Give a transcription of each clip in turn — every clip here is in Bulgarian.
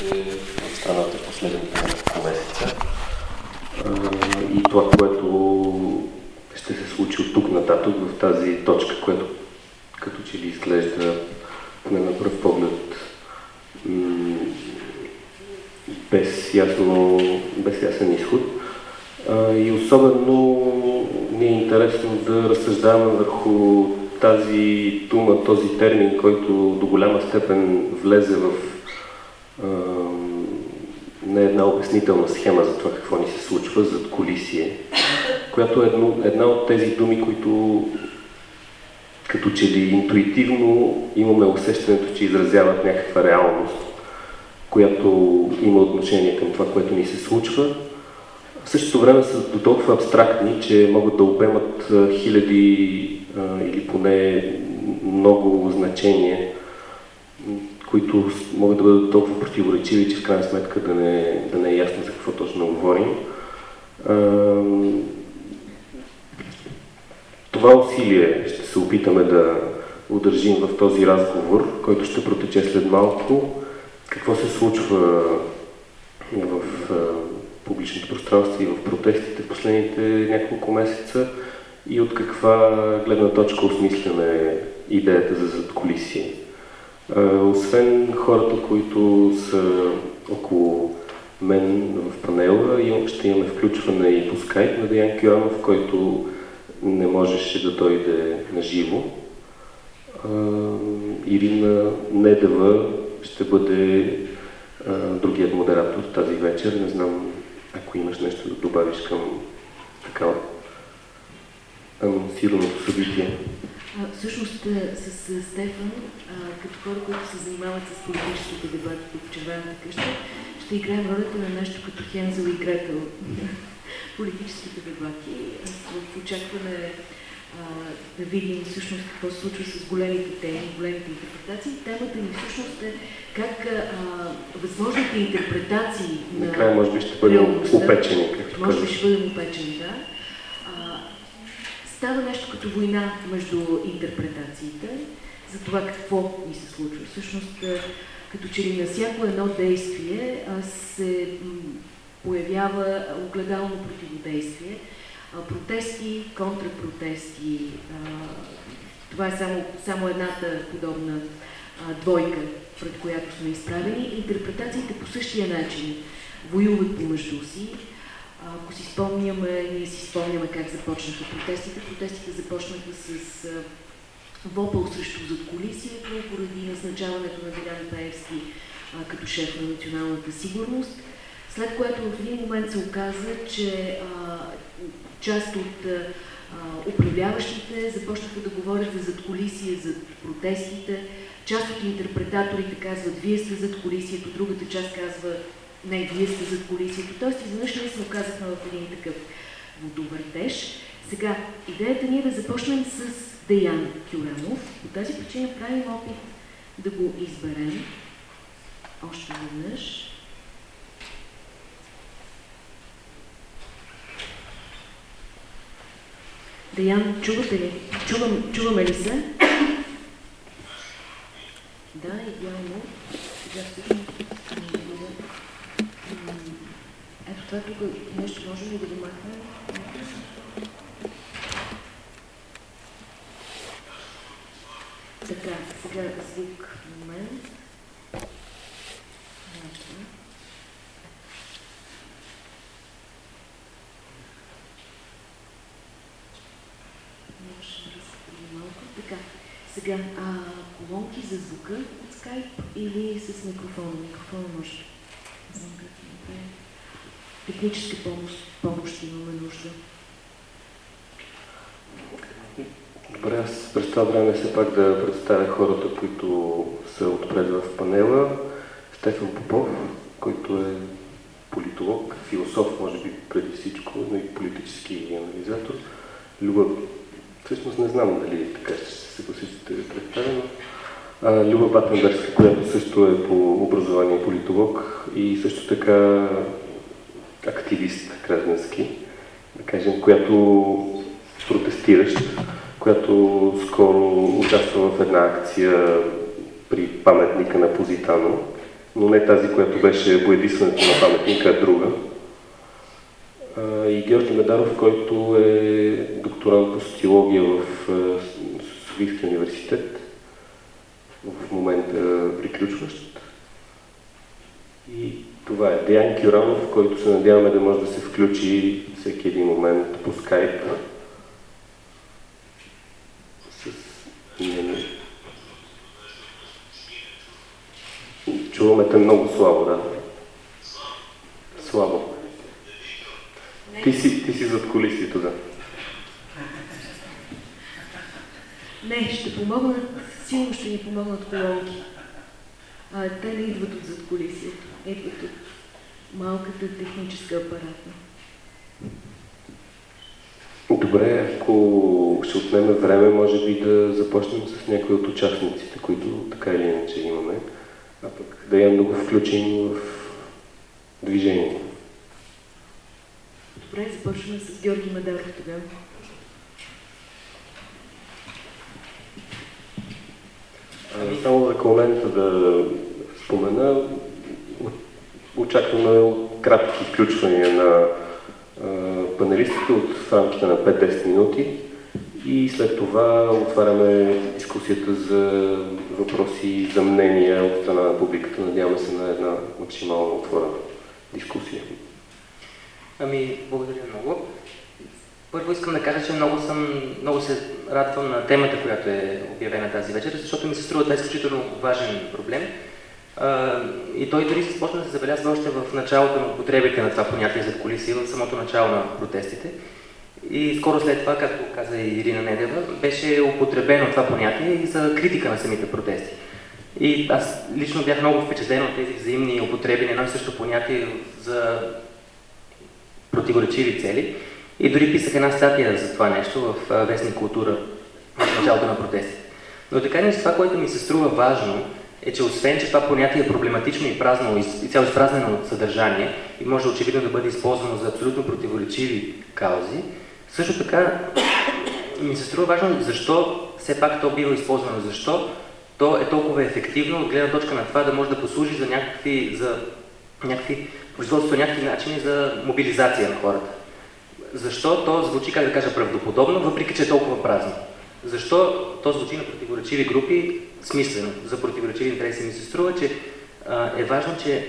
в страната последните няколко месеца. И това, което ще се случи от тук нататък в тази точка, която като че ли изглежда на пръв поглед без, ясно, без ясен изход. И особено ми е интересно да разсъждаваме върху тази дума, този термин, който до голяма степен влезе в не една обяснителна схема за това какво ни се случва, зад колисие, която е едно, една от тези думи, които като че ли интуитивно имаме усещането, че изразяват някаква реалност, която има отношение към това, което ни се случва. В същото време са до толкова абстрактни, че могат да обемат хиляди или поне много значения, които могат да бъдат толкова противоречиви, че в крайна сметка да не, да не е ясно за какво точно говорим. Това усилие ще се опитаме да удържим в този разговор, който ще протече след малко. Какво се случва в публичното пространство и в протестите в последните няколко месеца и от каква гледна точка осмисляме идеята за задколисие. Освен хората, които са около мен в панела, ще имаме включване и по скайп на Деян Кюанов, който не можеше да дойде на живо. Ирина Недева ще бъде другият модератор тази вечер. Не знам ако имаш нещо да добавиш към такава анонсираното събитие. А, всъщност с, с Стефан, а, като хора, които се занимават с политическите дебати в червената къща, ще играем ролята на нещо като Хензел и Гретел политическите дебати в очакване а, да видим всъщност какво се случва с големите теми, големите интерпретации. Темата ни всъщност е как а, възможните интерпретации на Накрая може би ще бъдем упечени, както Може би ще бъдем упечени, да. Става нещо като война между интерпретациите за това какво ни се случва. Всъщност, като че ли на всяко едно действие се появява огледално противодействие, протести, контрапротести. Това е само, само едната подобна двойка, пред която сме изправени. Интерпретациите по същия начин воюват помежду си. Ако си спомняме, ние си спомняме как започнаха протестите. Протестите започнаха с вопъл срещу задколисието, поради назначаването на Делян Паевски като шеф на националната сигурност след което в един момент се оказа, че а, част от а, управляващите започнаха да говорят за задколисие, за протестите. Част от интерпретаторите казват, вие сте зад колисието, другата част казва, не, вие сте зад колисието. Тоест, изведнъж ние се оказахме в един такъв водовъртеж. Сега, идеята ни е да започнем с Деян Кюранов. По тази причина правим опит да го изберем още веднъж. Деян, чувате ли? Чувам, чуваме ли се? Да, идеално. Сега всъщност Ето това тук нещо можем ли да го махнем? Така, сега звук. Момент. Сега, а, колонки за звука от скайп или с микрофона? Микрофона може. Техническа помощ, помощ имаме нужда. Добре, аз през това време все пак да представя хората, които са отпред в панела. Стефан Попов, който е политолог, философ, може би преди всичко, но и политически анализатор. Люба, всъщност не знам дали така ще съгласите да представя, но Люба Батенберска, която също е по образование политолог и също така активист граждански, да кажем, която протестиращ, която скоро участва в една акция при паметника на Позитано но не тази, която беше боядисването на паметника, а друга. И Георги Медаров, който е докторант по социология в Софийския университет, в момента приключващ. И това е Деян Кюранов, който се надяваме да може да се включи всеки един момент по скайп. С Чуваме те много слабо, да. Слабо. Ти си, ти си зад колисието, да. Не, ще помогнат, силно ще ни помогнат колонки. А, те не идват от зад колисието, идват от малката техническа апаратна. Добре, ако ще отнеме време, може би да започнем с някои от участниците, които така или иначе имаме, а пък да имам да го включим в движение. Добре, започваме с Георги Мадаров тогава. Само за комента да спомена, очакваме кратки включвания на панелистите от рамките на 5-10 минути и след това отваряме дискусията за въпроси за мнения от страна на публиката. Надяваме се на една максимално отворена дискусия. Ами, благодаря много. Първо искам да кажа, че много, съм, много се радвам на темата, която е обявена тази вечер, защото ми се струва това е изключително важен проблем. И той дори се започна да се забелязва още в началото на употребите на това понятие за колиси, в самото начало на протестите. И скоро след това, както каза и Ирина Недева, беше употребено това понятие и за критика на самите протести. И аз лично бях много впечатлен от тези взаимни употреби на едно и също понятие за противоречиви цели. И дори писах една статия за това нещо в Вестник Култура в началото на протестите. Но така не това, което ми се струва важно, е, че освен, че това понятие е проблематично и празно, и цяло изпразнено от съдържание и може очевидно да бъде използвано за абсолютно противоречиви каузи, също така ми се струва важно защо все пак то бива използвано, защо то е толкова ефективно от гледна точка на това да може да послужи за някакви, за някакви производство някакви начини за мобилизация на хората. Защо то звучи, как да кажа, правдоподобно, въпреки че е толкова празно? Защо то звучи на противоречиви групи смислено? За противоречиви интереси ми се струва, че а, е важно, че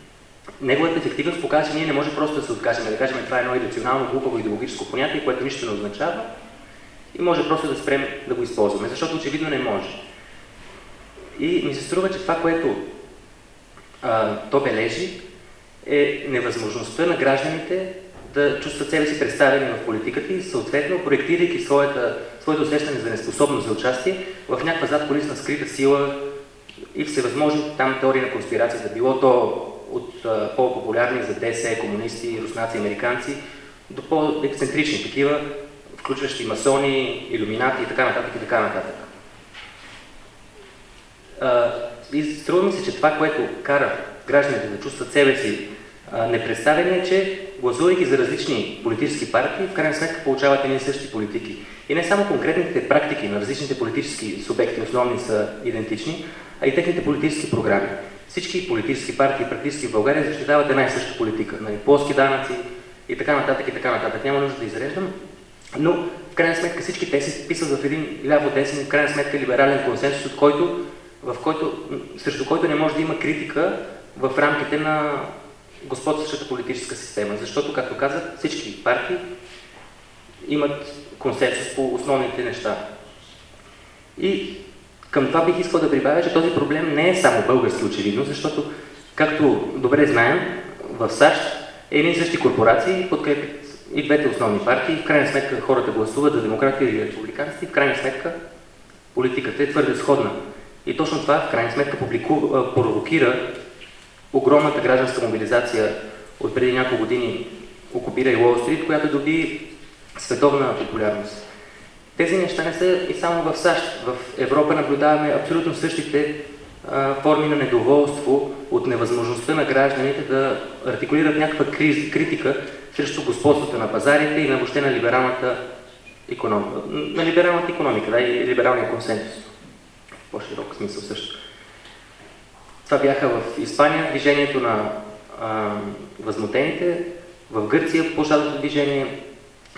неговата ефективност показва, че ние не можем просто да се откажем, да кажем това е едно ирационално, глупаво идеологическо понятие, което нищо не означава и може просто да спрем да го използваме, защото очевидно не може. И ми се струва, че това, което а, то бележи, е невъзможността на гражданите да чувстват себе си представени в политиката и съответно, проектирайки своята, своето усещане за неспособност за участие в някаква задколисна скрита сила и всевъзможни там теории на конспирацията, било то от по-популярни за ДСЕ, комунисти, руснаци, американци, до по-ексцентрични такива, включващи масони, иллюминати и така нататък и така нататък. А, и струва ми се, че това, което кара гражданите да чувстват себе си непредставени е, че гласувайки за различни политически партии, в крайна сметка получават едни и същи политики. И не само конкретните практики на различните политически субекти основни са идентични, а и техните политически програми. Всички политически партии практически в България защитават една и съща политика. Нали, плоски данъци и така нататък и така нататък. Няма нужда да изреждам. Но в крайна сметка всички те се вписват в един ляво-десен, в крайна сметка либерален консенсус, от който, в който, срещу който не може да има критика в рамките на господстващата политическа система. Защото, както казах, всички партии имат консенсус по основните неща. И към това бих искал да прибавя, че този проблем не е само български очевидно, защото, както добре знаем, в САЩ едни и същи корпорации подкрепят и двете основни партии. В крайна сметка хората гласуват за демократи или републиканци. В крайна сметка политиката е твърде сходна. И точно това в крайна сметка провокира огромната гражданска мобилизация от преди няколко години окупира и Уолл Стрит, която доби световна популярност. Тези неща не са и само в САЩ. В Европа наблюдаваме абсолютно същите а, форми на недоволство от невъзможността на гражданите да артикулират някаква криз, критика срещу господството на пазарите и на въобще на либералната економика, на либералната економика да, и либералния консенсус. В по-широк смисъл също. Това бяха в Испания движението на а, възмутените, в Гърция площадното движение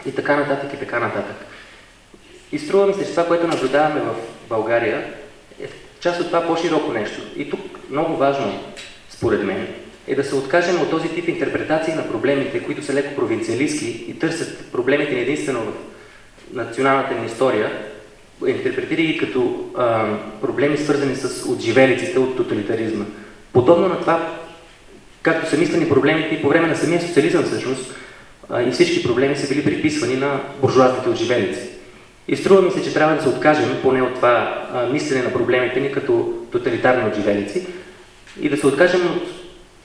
и така нататък и така нататък. И струва ми се, че това, което наблюдаваме в България, е част от това по-широко нещо. И тук много важно, според мен, е да се откажем от този тип интерпретации на проблемите, които са леко провинциалистски и търсят проблемите не единствено в националната ни история, интерпретира ги като а, проблеми свързани с отживелиците от тоталитаризма. Подобно на това, както са мислени проблемите и по време на самия социализъм всъщност, а, и всички проблеми са били приписвани на буржуазните отживелици. И струва ми се, че трябва да се откажем поне от това а, мислене на проблемите ни като тоталитарни отживелици и да се откажем от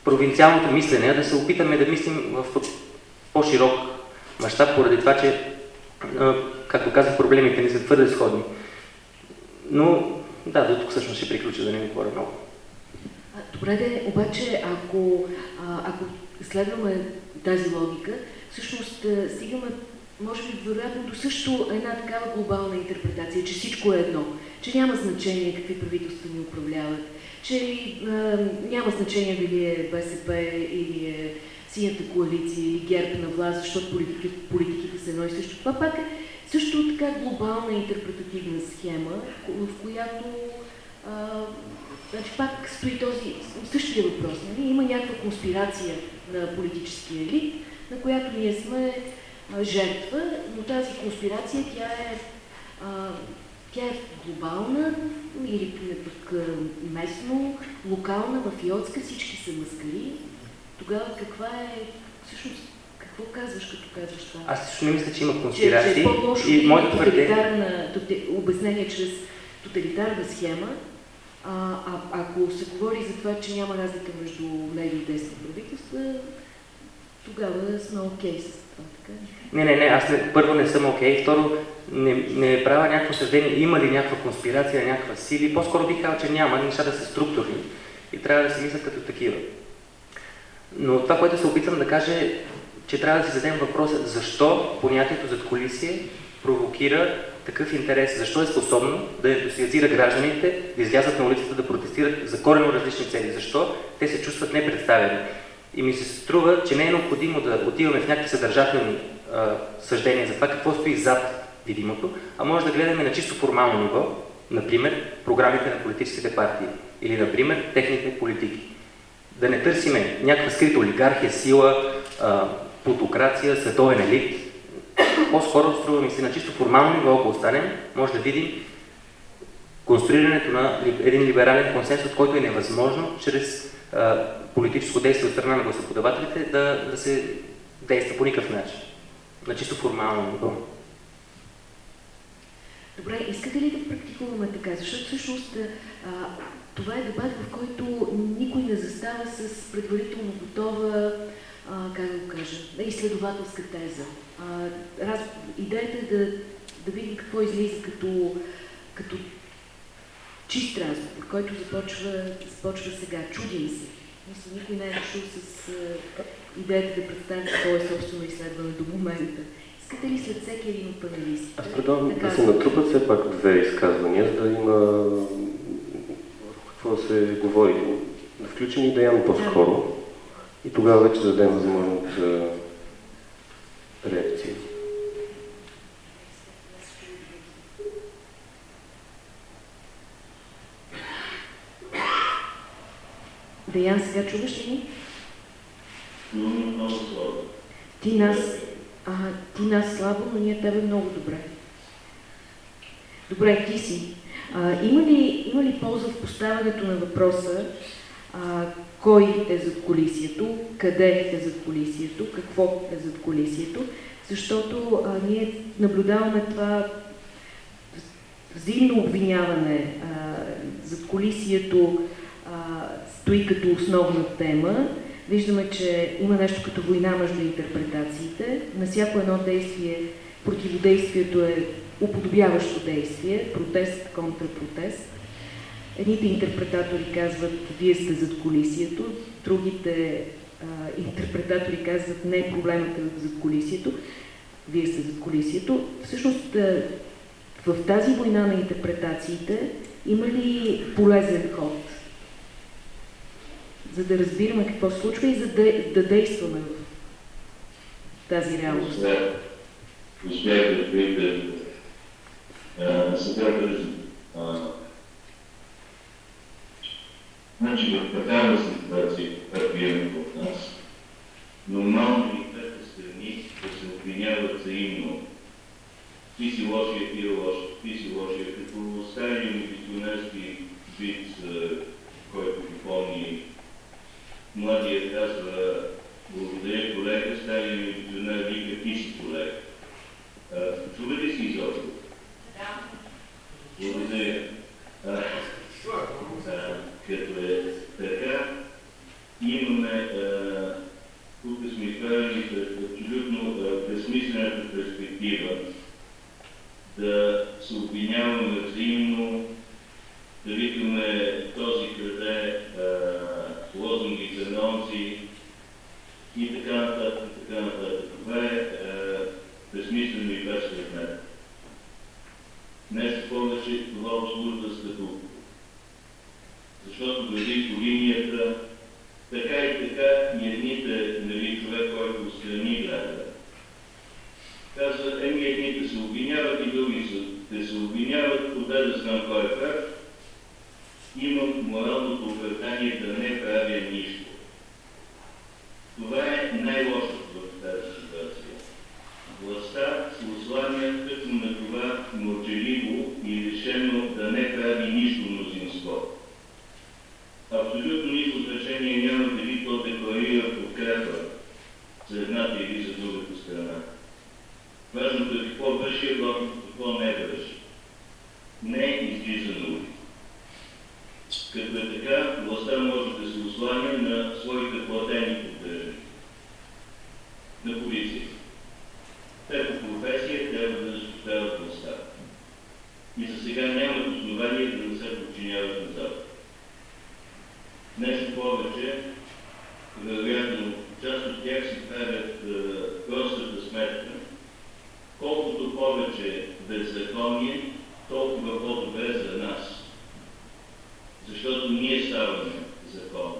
провинциалното мислене, да се опитаме да мислим в по-широк мащаб, поради това, че, както казах, проблемите ни са твърде сходни. Но, да, до тук всъщност ще приключа, да не ми говоря много. Добре, де, обаче, ако, ако следваме тази логика, всъщност стигаме, може би, вероятно до също една такава глобална интерпретация, че всичко е едно, че няма значение какви правителства ни управляват, че а, няма значение дали е БСП или е синята коалиция или ГЕРБ на власт, защото политики, политиките са едно и също. Това пак е също така глобална интерпретативна схема, в която а, значи пак стои този същия въпрос. Нали? Има някаква конспирация на политическия елит, на която ние сме а, жертва, но тази конспирация тя е а, тя е глобална или пък местно, локална, в Йотска всички са маскари. Тогава каква е всъщност какво казваш, като казваш това? Аз също не мисля, че има конспирации. Че, че е по-лошо и моето тоталитарна, обяснение чрез тоталитарна схема, а, а, ако се говори за това, че няма разлика между леви и десни правителства, тогава сме окей okay с това, така Не, не, не, аз не, първо не съм окей, okay, второ не, не правя някакво съждение, има ли някаква конспирация, някаква сили, по-скоро бих казал, че няма, нещата са структурни и трябва да се мислят като такива. Но това, което се опитвам да кажа е, че трябва да си зададем въпроса, защо понятието зад колисие провокира такъв интерес, защо е способно да ентусиазира гражданите да излязат на улицата да протестират за корено различни цели, защо те се чувстват непредставени. И ми се струва, че не е необходимо да отиваме в някакви съдържателни а, съждения за това какво стои зад видимото, а може да гледаме на чисто формално ниво, например, програмите на политическите партии или, например, техните политики. Да не търсиме някаква скрита олигархия, сила, плутокрация, световен елит. По-скоро струва ми се на чисто формално ниво, ако останем, може да видим конструирането на един либерален консенсус, който е невъзможно чрез а, политическо действие от страна на гласоподавателите да, да се действа по никакъв начин. На чисто формално ниво. Добре, искате ли да практикуваме така? Защото всъщност това е дебат, в който никой не застава с предварително готова, а, как да го кажа, изследователска теза. А, раз, идеята е да, да видим какво излиза като, като чист разговор, който започва, започва сега. Чудим се. Мисля, никой не е дошъл с а, идеята да представи свое собствено изследване до момента. Искате ли след всеки един от панелистите? Аз предлагам да се натрупат все пак две изказвания, за да има какво да се говори. Да включим и Даян по-скоро и тогава вече дадем възможност за реакция. Даян, сега чуваш ли ни? Много слабо. Ти нас а, ти нас слабо, но ние тебе много добре. Добре, ти си. А, има, ли, има ли полза в поставянето на въпроса а, кой е зад колисието, къде е зад колисието, какво е зад колисието, защото а, ние наблюдаваме това взаимно обвиняване а, зад колисието а, стои като основна тема, виждаме, че има нещо като война между интерпретациите. На всяко едно действие противодействието е уподобяващо действие, протест, контрапротест. Едните интерпретатори казват, вие сте зад колисието, другите а, интерпретатори казват, не, проблемът е зад колисието, вие сте зад колисието. Всъщност, в тази война на интерпретациите има ли полезен ход? за да разбираме какво се случва и за да, да действаме в тази реалност. Успях да открите сега Значи в такава ситуация, както имаме от нас, нормално и двете страни да се обвиняват взаимно. Ти си лошия, ти е лош, ти си лошия, като стария милиционерски вид, който ви помни, младия казва, благодаря колега, стария милиционер вика, ти си колега. Чува ли си изобщо? Да. Благодаря. Като е така, имаме, тук сме изправени пред абсолютно безсмислената перспектива да се обвиняваме взаимно, да викаме този краде лозунгите на онзи и така нататък. Това е безсмислено и безпредметно. Нещо повече, това обслужва статут защото дойде по линията, така и така и едните, нали, човек, който страни гледа, каза, еми едните се обвиняват и други се, те се обвиняват, кога да знам кой е прав, имам моралното оправдание да не правя нищо. Това е най-лошото в тази ситуация. Властта се осланя като на това мълчаливо и решено да не прави нищо мнозинство. Абсолютно никакво значение няма дали то декларира подкрепа за едната или за другата страна. Важното е какво върши, а какво не върши. Не излиза на улица. Като е така, властта може да се осланя на своите платени поддържани. На полиция. Те професия трябва да защитават властта. И за сега нямат основания да не се подчиняват на Запад. Нещо повече, вероятно, част от тях си правят е, простата сметка, колкото повече беззаконие, толкова по-добре за нас. Защото ние ставаме закон.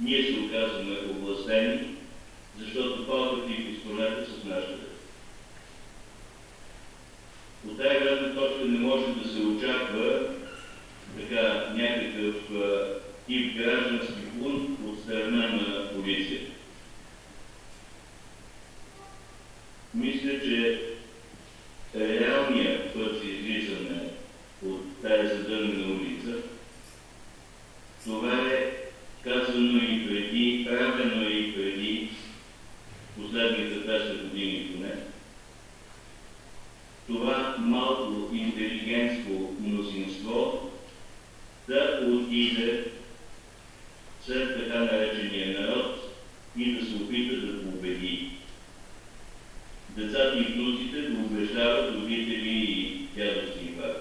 Ние се оказваме областени, защото палката и пистолета с нашата. От тази гледна точка не може да се очаква така някакъв и граждански бунт от страна на полицията. Мисля, че реалният път за излизане от тази задънена улица, това е казано и преди, правено и преди последните 10 години поне. Това малко интелигентско мнозинство да отиде след така наречения народ и да се опита да го убеди. Децата и внуците да убеждават родители и дядовци и баби.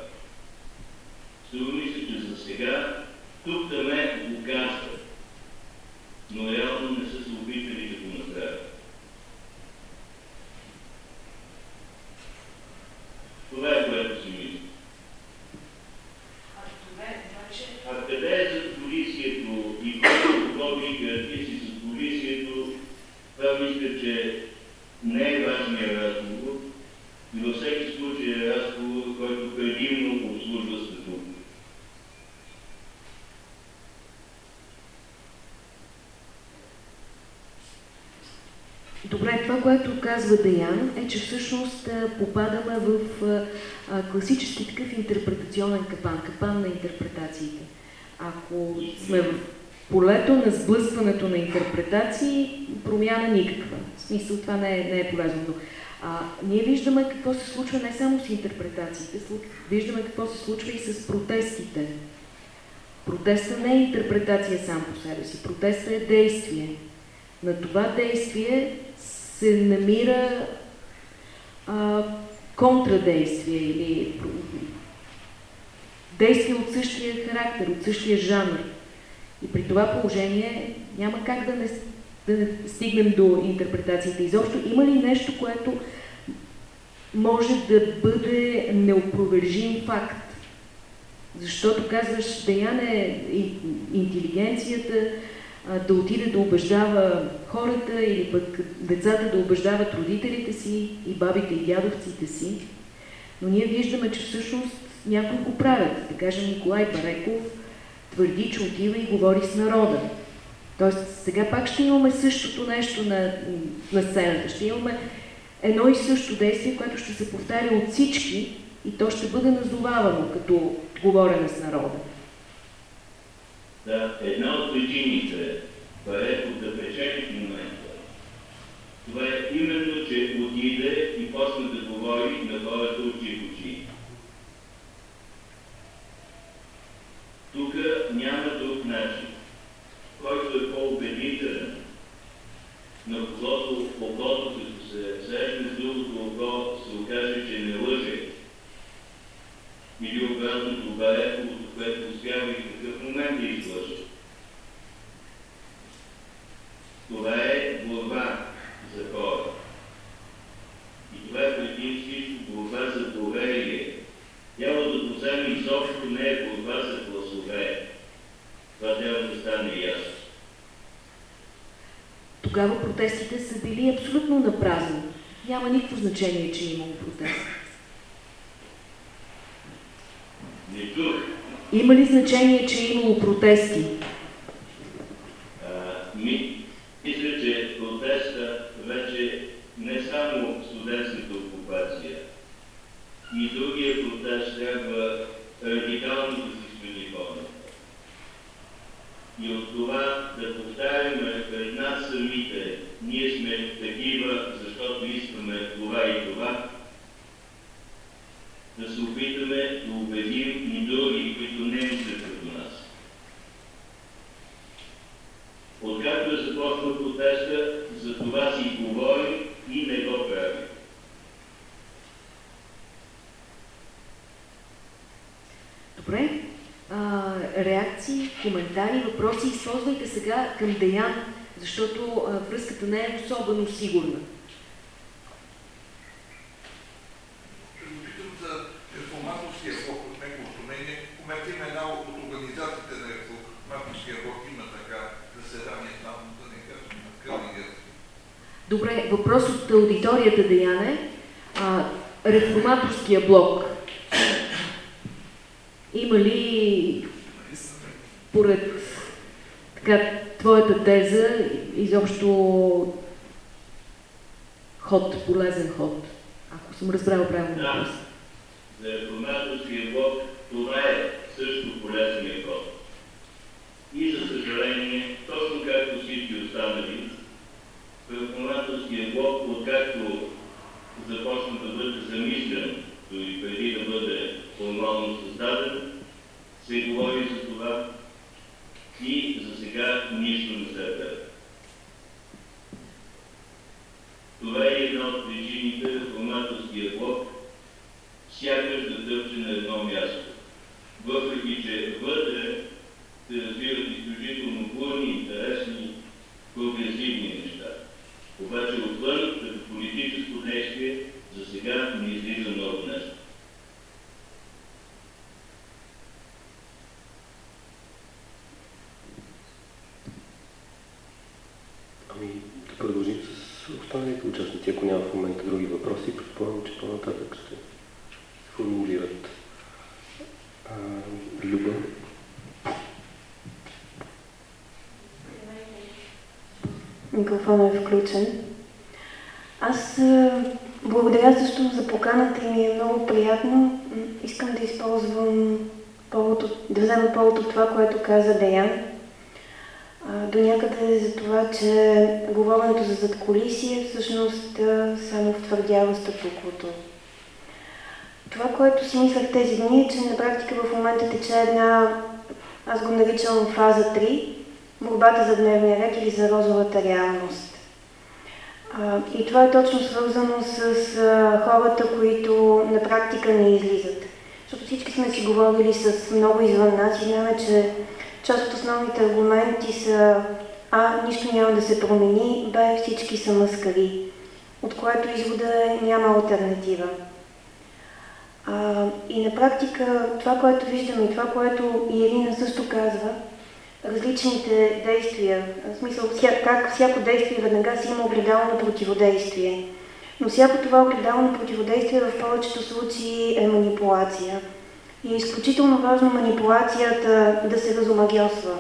Струва ми се, че за сега тук да ме го казват, но реално не са се опитали да го направят. Това е което си мисля. А къде е за полицията и какво вика ти си с полицията, това мисля, че не е важният разговор и във всеки случай е разговор, който предимно обслужва статут. Добре, това, което казва Деян, е, че всъщност попадаме в класически такъв интерпретационен капан, капан на интерпретациите. Ако сме в полето на сблъскването на интерпретации, промяна никаква. В смисъл това не е, не е полезно. Но, а, ние виждаме какво се случва не само с интерпретациите, виждаме какво се случва и с протестите. Протеста не е интерпретация сам по себе си. Протеста е действие. На това действие се намира а, контрадействие или действие от същия характер, от същия жанр. И при това положение няма как да не, да не стигнем до интерпретациите. Изобщо има ли нещо, което може да бъде неопровержим факт? Защото казваш, Деяне, интелигенцията да отиде да убеждава хората или пък децата да убеждават родителите си и бабите и дядовците си. Но ние виждаме, че всъщност някои го правят. Да кажем, Николай Бареков твърди, че отива и говори с народа. Тоест, сега пак ще имаме същото нещо на, на сцената. Ще имаме едно и също действие, което ще се повтаря от всички и то ще бъде назовавано като говорене с народа. Да, една от причините, Пареков да печели в момента, това е именно, че отиде и после да говори на хората очи в очи. Тук няма друг начин, който е по-убедителен, на когото окото, като се срещне с другото око, се окаже, че не лъже. Или обратното Барековото, което успява и в какъв момент да излъже. Това е борба за хора. И това е преди всичко борба за доверие. Няма да поземе изобщо не е борба за гласове. Това трябва да стане ясно. Тогава протестите са били абсолютно напразни. Няма никакво значение, че е имало протест. Не чух. Има ли значение, че е имало протести? Мисля, че протеста вече не само студентската окупация, и другия протест трябва радикално да се смени хората. И от това да повтаряме пред нас самите, ние сме такива, защото искаме това и това, да се опитаме да убедим и други, които не мислят като нас. Откакто е започнал протеста, за това си говори и не го прави. Добре. А, реакции, коментари, въпроси използвайте сега към Деян, защото а, връзката не е особено сигурна. Добре, въпрос от аудиторията, Деяне. А, реформаторския блок. Има ли, според така, твоята теза, изобщо ход, полезен ход? Ако съм разбрал правилно да. За реформаторския блок това е също полезният ход. И за съжаление, точно както всички останали, Реформаторския блок, откакто започна да бъде замислен, дори преди да бъде формално създаден, се говори за това и за сега нищо не се прави. Това е една от причините реформаторския блок сякаш да тъпче на едно място. Въпреки, че вътре се разбират изключително бурни, интересни, прогресивни неща. Обаче отвън, като политическо действие, за сега не излиза много нещо. Ами, да продължим с останалите участници, ако няма в момента други въпроси, предполагам, че по-нататък ще формулират. А, Люба? Микрофонът е включен. Аз благодаря също за поканата и ми е много приятно. Искам да използвам повод от, да взема повод от това, което каза Деян. До някъде за това, че говоренето за задколисие всъщност само втвърдява статуквото. Това, което си мислях тези дни е, че на практика в момента тече една, аз го наричам фаза 3, борбата за дневния ред или за розовата реалност. И това е точно свързано с хората, които на практика не излизат. Защото всички сме си говорили с много извън нас и знаем, че част от основните аргументи са А, нищо няма да се промени, Б, всички са маскари, от което извода е няма альтернатива. И на практика това, което виждаме и това, което Ирина също казва, различните действия. В смисъл, как всяко действие веднага си има огледално противодействие. Но всяко това огледално противодействие в повечето случаи е манипулация. И е изключително важно манипулацията да се разомагиосва.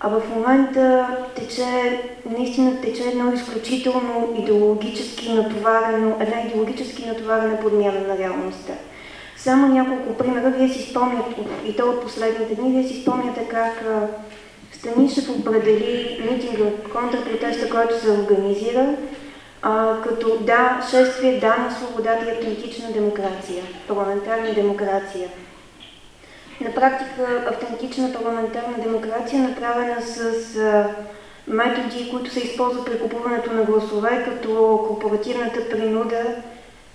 А в момента тече, наистина тече едно изключително идеологически натоварено, една идеологически натоварена подмяна на реалността. Само няколко примера. Вие си спомняте, и то от последните дни, вие си спомняте как Станишев определи митинга, контрпротеста, който се организира, а, като да, шествие, да на свободата и автентична демокрация, парламентарна демокрация. На практика автентична парламентарна демокрация, направена с а, методи, които се използват при купуването на гласове, като корпоративната принуда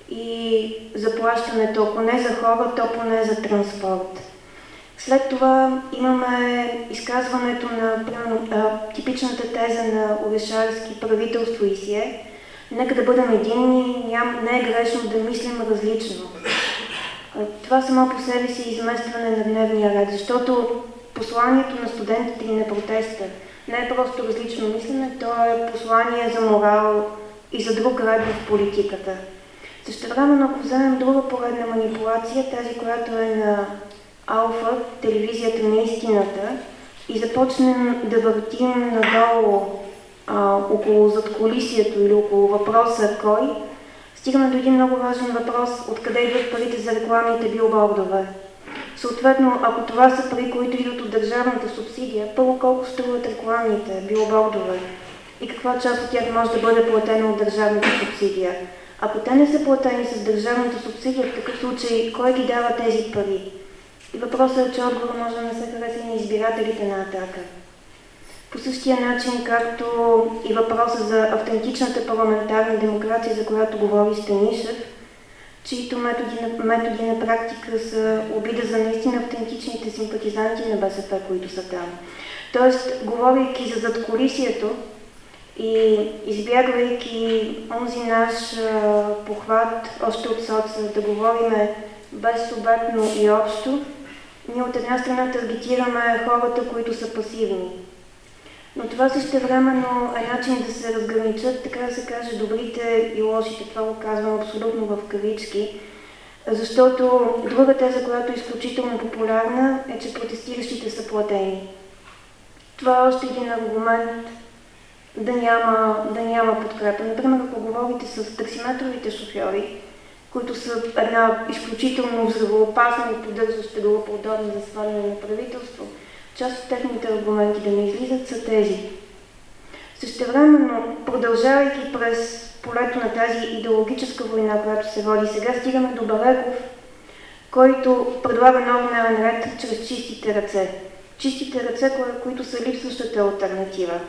и заплащането, ако не за хора, то поне за транспорт. След това имаме изказването на типичната теза на Орешарски правителство и сие. Нека да бъдем единни, ням, не е грешно да мислим различно. Това само по себе си е изместване на дневния ред, защото посланието на студентите и на протеста не е просто различно мислене, то е послание за морал и за друг ред в политиката. Също време, ако вземем друга поредна манипулация, тази, която е на Алфа, телевизията на истината, и започнем да въртим надолу а, около задколисието или около въпроса кой, стигаме до един много важен въпрос, откъде идват парите за рекламните билбордове. Съответно, ако това са пари, които идват от държавната субсидия, първо колко струват рекламните билбордове и каква част от тях може да бъде платена от държавната субсидия. Ако те не са платени с държавната субсидия, в такъв случай кой ги дава тези пари? И въпросът е, че отговор може да не се хареса и на избирателите на атака. По същия начин, както и въпроса за автентичната парламентарна демокрация, за която говори Станишев, чието методи на, методи на практика са обида за наистина автентичните симпатизанти на БСП, които са там. Тоест, говорейки за задколисието и избягвайки онзи наш похват още от соца, да говориме безсубектно и общо, ние от една страна таргетираме хората, които са пасивни. Но това също времено е начин да се разграничат, така да се каже, добрите и лошите. Това го казвам абсолютно в кавички. Защото друга теза, която е изключително популярна, е, че протестиращите са платени. Това е още един аргумент да няма, да няма подкрепа. Например, ако говорите с таксиметровите шофьори, които са една изключително взрывоопасна и поддържаща група удобна за сваляне на правителство, част от техните аргументи да не излизат са тези. Същевременно, продължавайки през полето на тази идеологическа война, която се води сега, стигаме до Бареков, който предлага нов дневен ред чрез чистите ръце. Чистите ръце, които са липсващата альтернатива.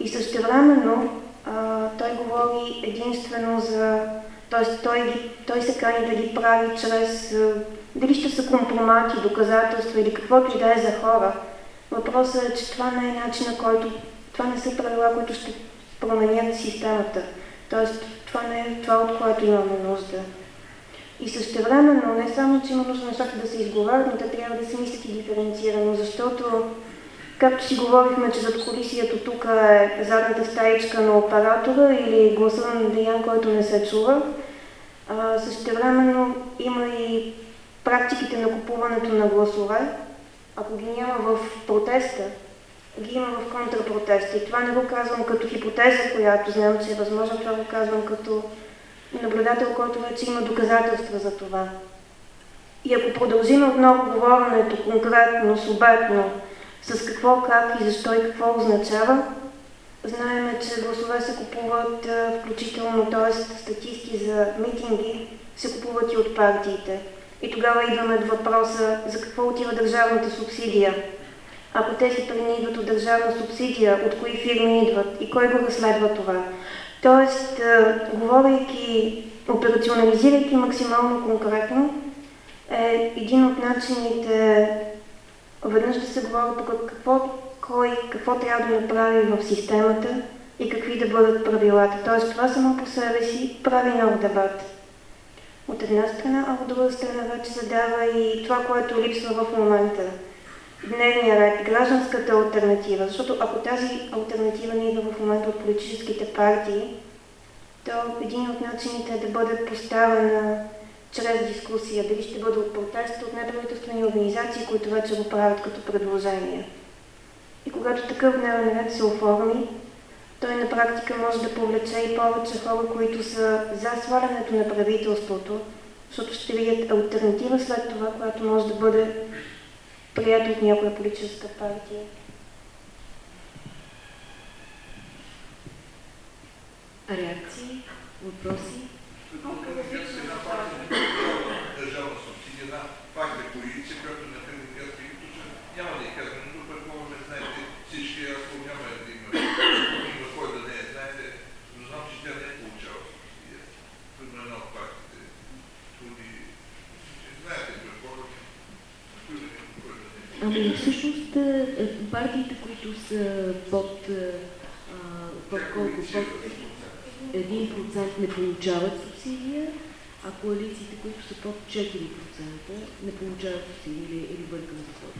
И същевременно а, той говори единствено за т.е. Той, той се кани да ги прави чрез дали ще са компромати, доказателства или каквото и да е за хора. Въпросът е, че това не е начина, който... Това не са правила, които ще променят системата. Тоест, това не е това, от което имаме нужда. И същевременно, не само, че има нужда нещата да се изговарят, но те трябва да се мислят и диференцирано, защото, както си говорихме, че зад колисието тук е задната стаичка на оператора или гласа на Деян, който не се чува, същевременно има и практиките на купуването на гласове, ако ги няма в протеста, ги има в контрпротеста. И това не го казвам като хипотеза, която знам, че е възможно, това го казвам като наблюдател, който вече има доказателства за това. И ако продължим отново говоренето конкретно, субектно, с какво, как и защо и какво означава, знаем, че гласове се купуват включително, т.е. статисти за митинги се купуват и от партиите. И тогава идваме до въпроса за какво отива държавната субсидия. Ако тези пари не от държавна субсидия, от кои фирми идват и кой го разследва това? Тоест, говорейки, операционализирайки максимално конкретно, е един от начините веднъж да се говори по какво, кой, какво трябва да направи в системата и какви да бъдат правилата. Тоест, това само по себе си прави нов дебат от една страна, а от друга страна вече задава и това, което липсва в момента. дневния ред, гражданската альтернатива, защото ако тази альтернатива не идва в момента от политическите партии, то един от начините е да бъде поставена чрез дискусия, дали ще бъде от протеста, от неправителствени организации, които вече го правят като предложение. И когато такъв дневен ред се оформи, той на практика може да повлече и повече хора, които са за свалянето на правителството, защото ще видят альтернатива след това, която може да бъде прията от някоя политическа партия. Реакции? Въпроси? Държавна субсидия на пак е коалиция, която на кандидат няма да я казвам, но предполагаме, знаете всички, ако няма да има, има кой да не е, знаете, но знам, че тя не е получава субсидия. Трудно една от партиите. Труди, знаете, предполагам, кой да не, кой да не. Ами всъщност е, е, партиите, които са под, е, под колко, под 1% не получават субсидия, а коалициите, които са под 4% не получават субсидия или, или бъркам за това.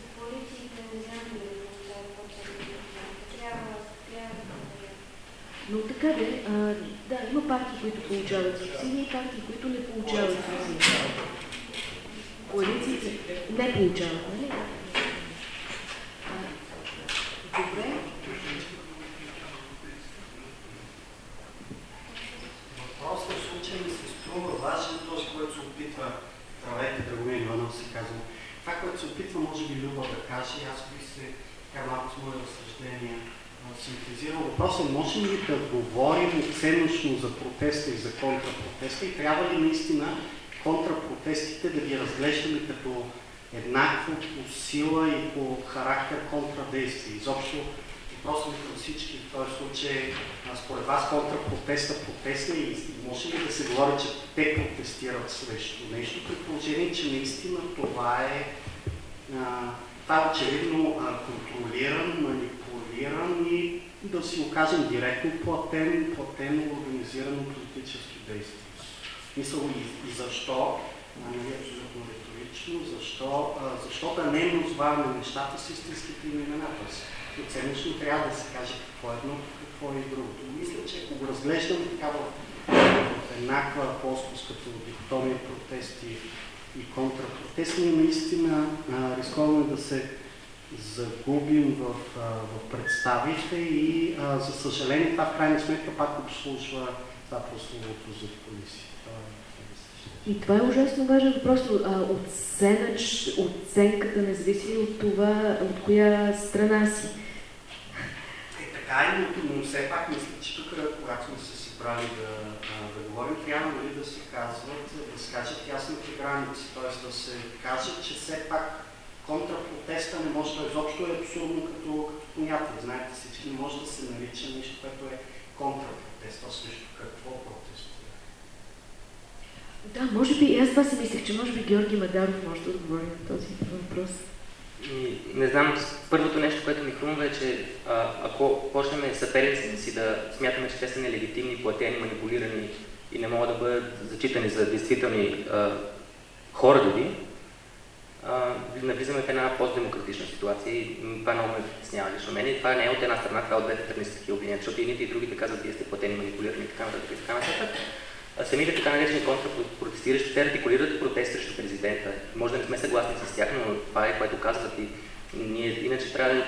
За коалициите не знам дали получават по-често. Трябва, трябва да Но така де, а, да, има партии, които получават субсидии и партии, които не получават субсидии. Коалициите не получават, нали? Добре. Въпросът в случая ми се струва важен, този, който се опитва, правете Драгомир Иванов се казва. Това, което се опитва, може би Люба да каже, аз би се така малко с мои разсъждения синтезирал. Въпросът е, можем ли да говорим оценъчно за протеста и за контрапротеста и трябва ли наистина контрапротестите да ги разглеждаме като еднакво по сила и по характер контрадействие. Изобщо въпросът ми към всички в този случай, а, според вас контрапротеста протест ли е и може ли да се говори, че те протестират срещу нещо, при положение, че наистина това е, а, това е очевидно а, контролиран, манипулиран и да си го кажем директно платен, платено организирано политически действие. Мисъл и, и защо, а не е абсолютно риторично, защо, а, защо да не назваваме нещата с истинските им имена. Тоест, оценично трябва да се каже какво е едно, какво е и другото. Мисля, че ако го разглеждаме така в, еднаква плоскост като дихотомия протести и контрапротест, ние наистина а, рисковаме да се загубим в, в представите и а, за съжаление това в крайна сметка пак обслужва това прословото за полиция. И това е ужасно важен въпрос. А, оценач, оценката не зависи от това, от коя страна си. Е, така е, но, но все пак мисля, че тук, когато сме се събрали да, да говорим, трябва нали, да се казват, да се кажат ясните граници, т.е. да се каже, че все пак контрапротеста не може да изобщо е абсурдно като, като понятие. Знаете всички, може да се нарича нещо, което е контрапротест, то срещу какво. Да, може би, аз това си мислех, че може би Георги Мадаров може да отговори на този въпрос. И, не знам, първото нещо, което ми хрумва е, че а, ако почнем съперниците си да смятаме, че те са нелегитимни, платени, манипулирани и не могат да бъдат зачитани за действителни а, хора дори, навлизаме в една постдемократична ситуация и това много ме притеснява лично мен. И това не е от една страна, това е от двете страни с такива обвинения, защото и едните и другите казват, вие сте платени, манипулирани и така нататък и така нататък. А самите така наречени контрапротестиращи, те артикулират протест срещу президента. Може да не сме съгласни с тях, но това е което казват и ние иначе трябва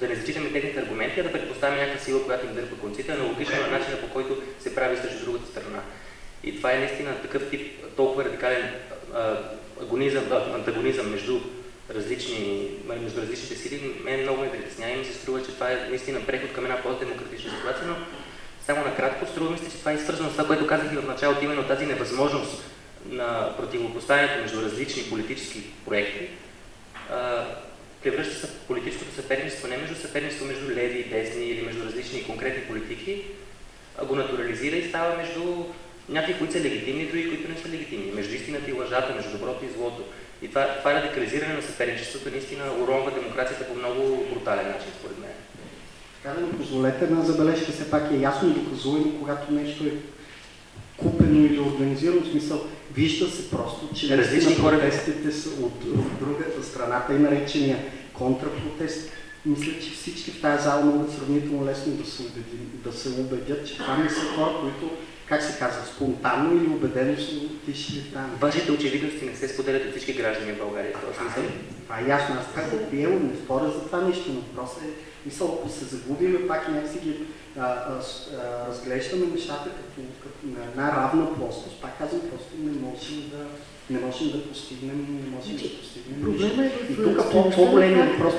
да, не зачитаме техните аргументи, а да предпоставяме някаква сила, която им дърпа конците, аналогично на начина по който се прави срещу другата страна. И това е наистина такъв тип, толкова радикален агонизъм, антагонизъм между различни, между различните сили, мен много ме притеснява и ми се струва, че това е наистина преход към една постдемократична ситуация, но само накратко, струва ми се, че това е свързано с това, което казах и в началото, именно тази невъзможност на противопоставянето между различни политически проекти, превръща се политическото съперничество не между съперничество между леви и десни или между различни конкретни политики, а го натурализира и става между някакви, които са легитимни, други, които не са легитимни, между истината и лъжата, между доброто и злото. И това, това радикализиране на съперничеството наистина уронва демокрацията по много брутален начин, според мен. Така да ми позволете на забележка, все пак е ясно доказуемо, когато нещо е купено или организирано, в смисъл, вижда се просто, че Различни хора- протестите са от, от другата страна, тъй наречения контрапротест. Мисля, че всички в тази зала могат сравнително лесно да се, убеди, да се убедят, че това не са хора, които, как се казва, спонтанно или убедено са отишли там. Вашите очевидности не се споделят от всички граждани в България. В този смисъл. Това е ясно, аз така го приемам, не споря за това нещо, но въпросът е, мисъл, ако се загубиме, пак някакси ги а, а, а, разглеждаме нещата като, като на една равна плоскост, пак казвам, просто не можем да, не можем да постигнем, не можем да постигнем Проблема е И тук по-големия въпрос,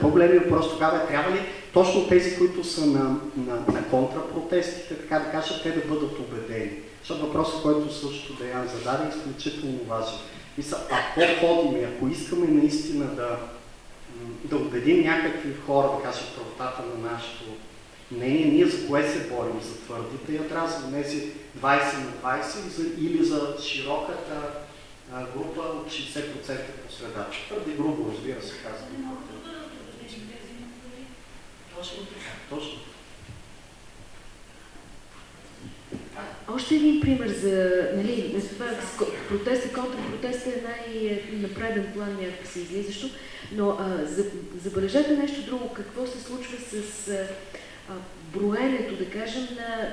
по-големия въпрос тогава е трябва ли точно тези, които са на, на, на контрапротестите, така да кажа, те да бъдат убедени. Защото въпросът, който също Деян зададе, е изключително важен. Мисля, ако ходим и ако искаме наистина да, да убедим някакви хора, да кажем, правотата на нашето мнение, ние за кое се борим? За твърдите ядра, за тези 20 на 20 или за, широката група от 60% по средата. Твърде грубо, разбира се, казвам. Точно така. Точно. Още един пример за нали, за това, с ко- протест и контрпротест е най-напреден план някакси излизащо, но а, за, забележете нещо друго, какво се случва с а, броенето, да кажем, на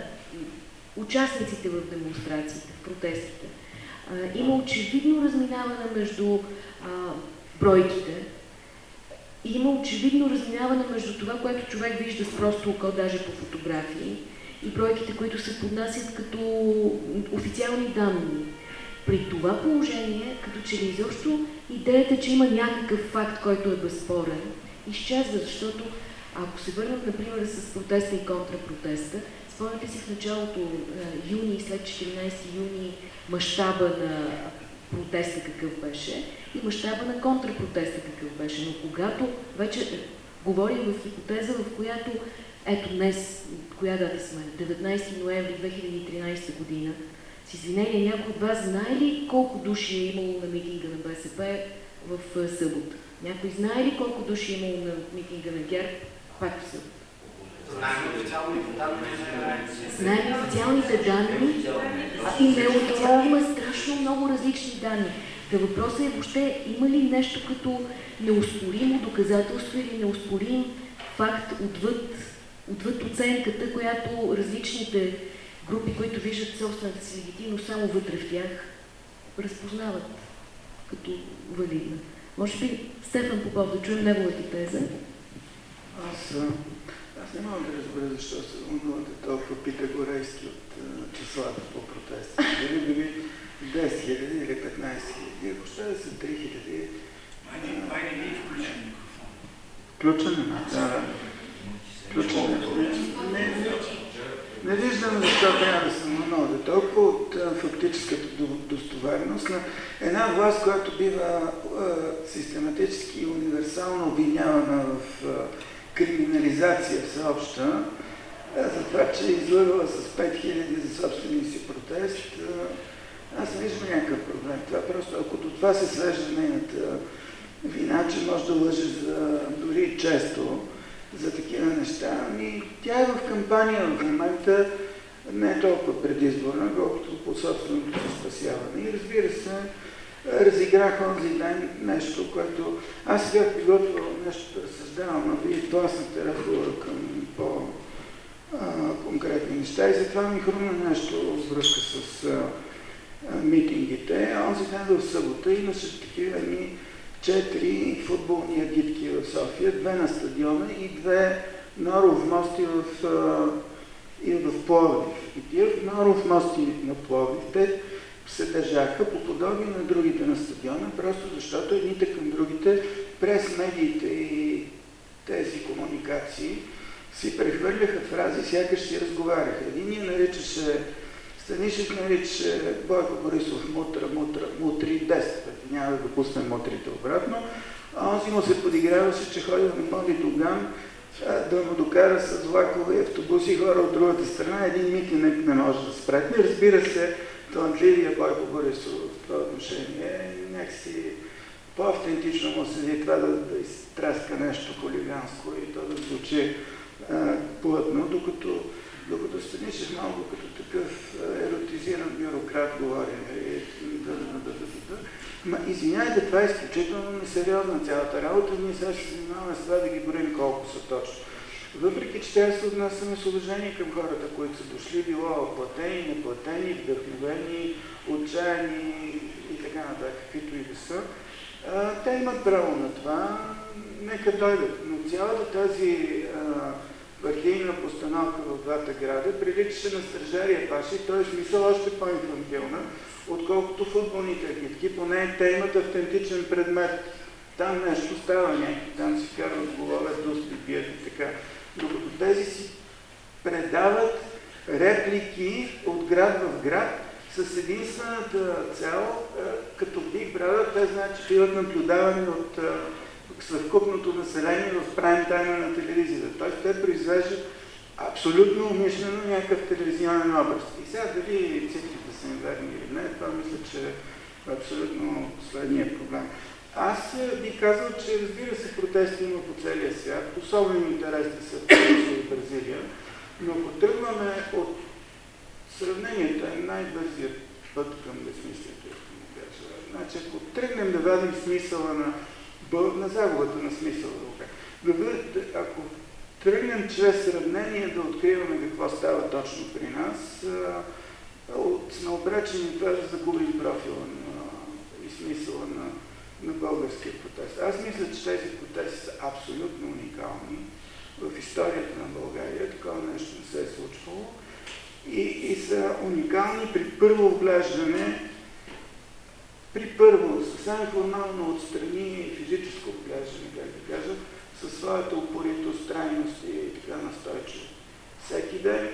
участниците в демонстрациите, в протестите. А, има очевидно разминаване между а, бройките, има очевидно разминаване между това, което човек вижда с просто око, даже по фотографии, и бройките, които се поднасят като официални данни. При това положение, като че ли изобщо идеята, че има някакъв факт, който е безспорен, изчезва, защото ако се върнем, например, с протеста и контрапротеста, спомняте си в началото е, юни, след 14 юни, мащаба на протеста какъв беше и мащаба на контрапротеста какъв беше. Но когато вече говорим в хипотеза, в която ето днес, коя дата сме? 19 ноември 2013 година. С извинение, някой от вас знае ли колко души е имало на митинга на БСП в е, събота? Някой знае ли колко души е имало на митинга на ГЕРБ пак в събота? Знаем официалните данни данни и неофициални има страшно много различни данни. Та въпросът е въобще има ли нещо като неоспоримо доказателство или неоспорим факт отвъд, отвъд оценката, която различните групи, които виждат собствената си легитимност само вътре в тях, разпознават като валидна. Може би Стефан Попов да чуем неговата теза. Аз, аз не мога да разбера защо се вълнувате толкова питагорейски от числата по протеста. 10 хиляди или 15 хиляди, ако ще да са 3 хиляди. Май не, е включен. Включен е, да, да. Включен е. Не, виждам защо трябва да се вълнувате толкова от фактическата до- достоверност на една власт, която бива систематически и универсално обвинявана в криминализация всеобща, за това, че е излъгала с 5000 за собствения си протест. Аз не виждам някакъв проблем. Това просто, ако до това се свежда нейната вина, че може да лъже за, дори често за такива неща, ами тя е в кампания в момента, не е толкова предизборна, колкото по собственото си спасяване. И разбира се, разиграх онзи ден нещо, което аз сега приготвил нещо да разсъждавам, а вие тласнате разговора към по а, конкретни неща и затова ми хрумна нещо във връзка с митингите. Онзи ден в събота имаше такива едни четири футболни агитки в София, две на стадиона и две на Оров мост и в, и в Пловдив. И тия в Норов мост и на Пловдив, те се държаха по подобие на другите на стадиона, просто защото едните към другите през медиите и тези комуникации си прехвърляха фрази, сякаш си разговаряха. Един я наричаше, Станишев наричаше Бойко Борисов мутра, мутра, мутри 10 пъти, няма да допуснем мутрите обратно. А он си му се подиграваше, че ходи на Моди Тоган а, да му докара с влакове и автобуси хора от другата страна. Един митинг не може да спретне. Разбира се, талантливия Бойко Борисов в това отношение някакси по-автентично му седи това да, да изтраска нещо хулиганско и то да звучи плътно, докато, докато Станишев малко като такъв еротизиран бюрократ говори. Нали, да, да, да, да, да. Ма, извиняйте, това е изключително несериозна цялата работа. Ние сега ще занимаваме с това да ги броим колко са точно. Въпреки, че трябва да се отнасяме с уважение към хората, които са дошли, било платени, неплатени, вдъхновени, отчаяни и така нататък, каквито и да са, а, те имат право на това, нека дойдат. Но цялата тази а, партийна постановка в двата града приличаше на стражария паши, т.е. смисъл още по-инфантилна, отколкото футболните агитки, поне те имат автентичен предмет. Там нещо става някакви, там си карат говорят, дуспи, пият и така. Докато тези си предават реплики от град в град с единствената цел, като Big Brother, те знаят, че биват наблюдавани от съвкупното население в прайм тайма на телевизията. Тоест те произвеждат абсолютно умишлено някакъв телевизионен образ. И сега дали цифрите са им или не, това мисля, че е абсолютно следния проблем. Аз би казал, че разбира се протести има по целия свят, особено интересни са в Бразилия, но ако тръгваме от сравнението е най-бързият път към безсмислието, Значи, ако тръгнем да вадим смисъла на, на загубата на смисъла, ако тръгнем чрез сравнение да откриваме какво става точно при нас, сме обречени това да загубим профила на, и смисъла на, на българския протест. Аз мисля, че тези протести са абсолютно уникални в историята на България. Такова нещо не се е случвало. И, и са уникални при първо вглеждане, при първо, съвсем формално отстрани физическо вглеждане, как да кажа, със своята упоритост, трайност и така настойчиво. Всеки ден,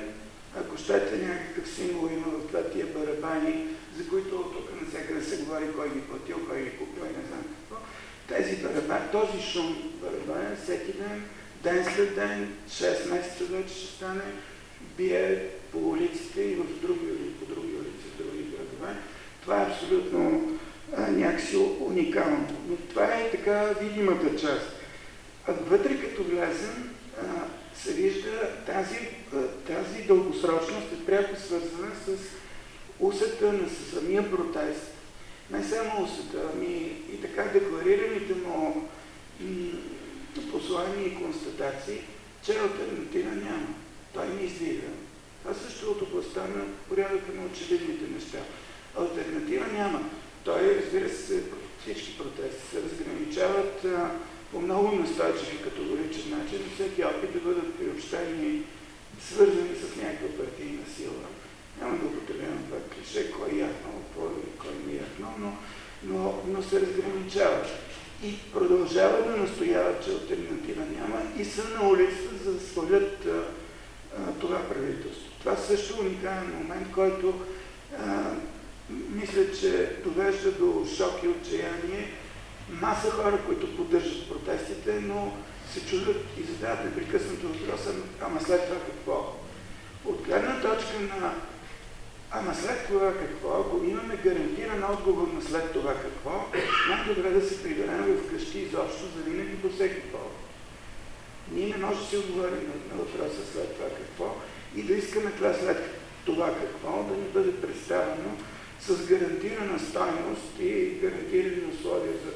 ако щете някакъв символ има в това тия барабани, за които тук на всякъде се говори кой ги платил, кой ги купил не знам какво, тези барабани, този шум барабани всеки ден, ден след ден, 6 месеца вече ще стане, бие по улиците и в други, по други улици, в други градове. Това е абсолютно а, някакси уникално. Но това е така видимата част. А вътре като влезем, а, се вижда тази, тази дългосрочност е пряко свързана с усета на самия протест. Не само усета, ами и така декларираните му послания и констатации, че альтернатива няма. Той не издига. Това също от областта на порядъка на очевидните неща. Альтернатива няма. Той, разбира се, всички протести се разграничават по много настойчив и категоричен начин всеки опит да бъдат приобщени, свързани с някаква партийна сила. Няма да употребявам това клише, кой е яхнал, кой не е яхнал, но, но, но се разграничават. И продължават да настояват, че альтернатива няма и са на улица, за да свалят а, а, това правителство. Това също е уникален момент, който а, мисля, че довежда до шок и отчаяние маса хора, които поддържат протестите, но се чудят и задават непрекъснато въпроса, ама след това какво? От гледна точка на ама след това какво, ако имаме гарантиран отговор на след това какво, най-добре да се приберем вкъщи изобщо за винаги по всеки повод. Ние не можем да си отговорим на въпроса след това какво и да искаме това след това какво да ни бъде представено с гарантирана стойност и гарантирани условия за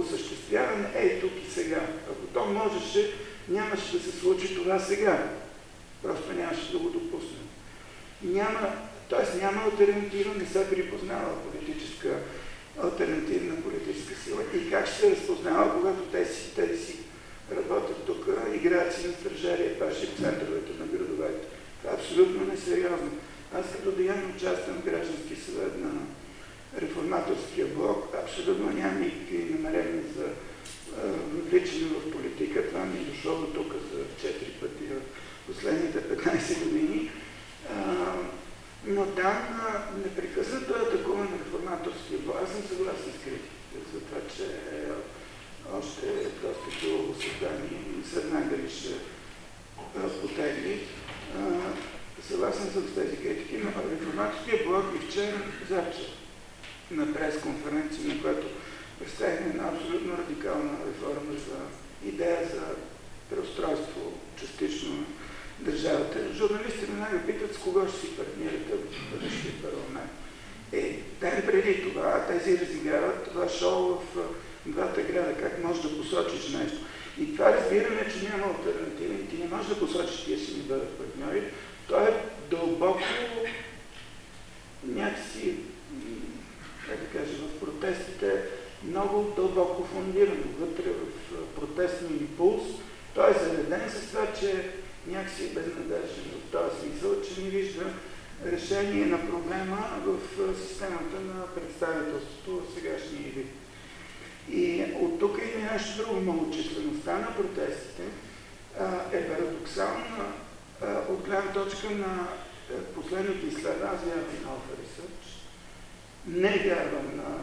осъществяване е тук и сега. Ако то можеше, нямаше да се случи това сега. Просто нямаше да го допуснем. Няма, т.е. няма альтернатива, не се припознава политическа альтернативна политическа сила. И как ще се разпознава, когато те си, те си работят тук, играят си на стражария, паши в центровете на градовете. Това е абсолютно несериозно. Аз като Деян участвам в граждански съвет на реформаторския блок, абсолютно няма никакви намерения за въвличане в политика. Това ми е дошло до тук за 4 пъти в последните 15 години. А, но там непрекъснато е атакуван реформаторския блок. Аз съм съгласен с критиките за това, че е още доста хубаво създание. Не се знае дали ще потегли. Съгласен съм с тези критики, но реформаторския блок и вчера завчера на пресконференция, на която представихме една абсолютно радикална реформа за идея за преустройство частично на държавата. Журналистите веднага питат с кого ще си партнирате в бъдещия парламент. Е, дай преди това, те си разиграват това шоу в двата града, как можеш да посочиш нещо. И това разбираме, че няма альтернатива. Ти не можеш да посочиш, тия ще ми бъдат партньори. То е дълбоко някакси, как да кажа, в протестите много дълбоко фундирано вътре в протестния импулс. Той е зареден с това, че някакси е безнадежен в този смисъл, че не вижда решение на проблема в системата на представителството в сегашния вид. И от тук и нещо друго. Малочислеността на протестите е парадоксална от гледна точка на последните изследвания, аз вярвам на Alpha Research, не вярвам на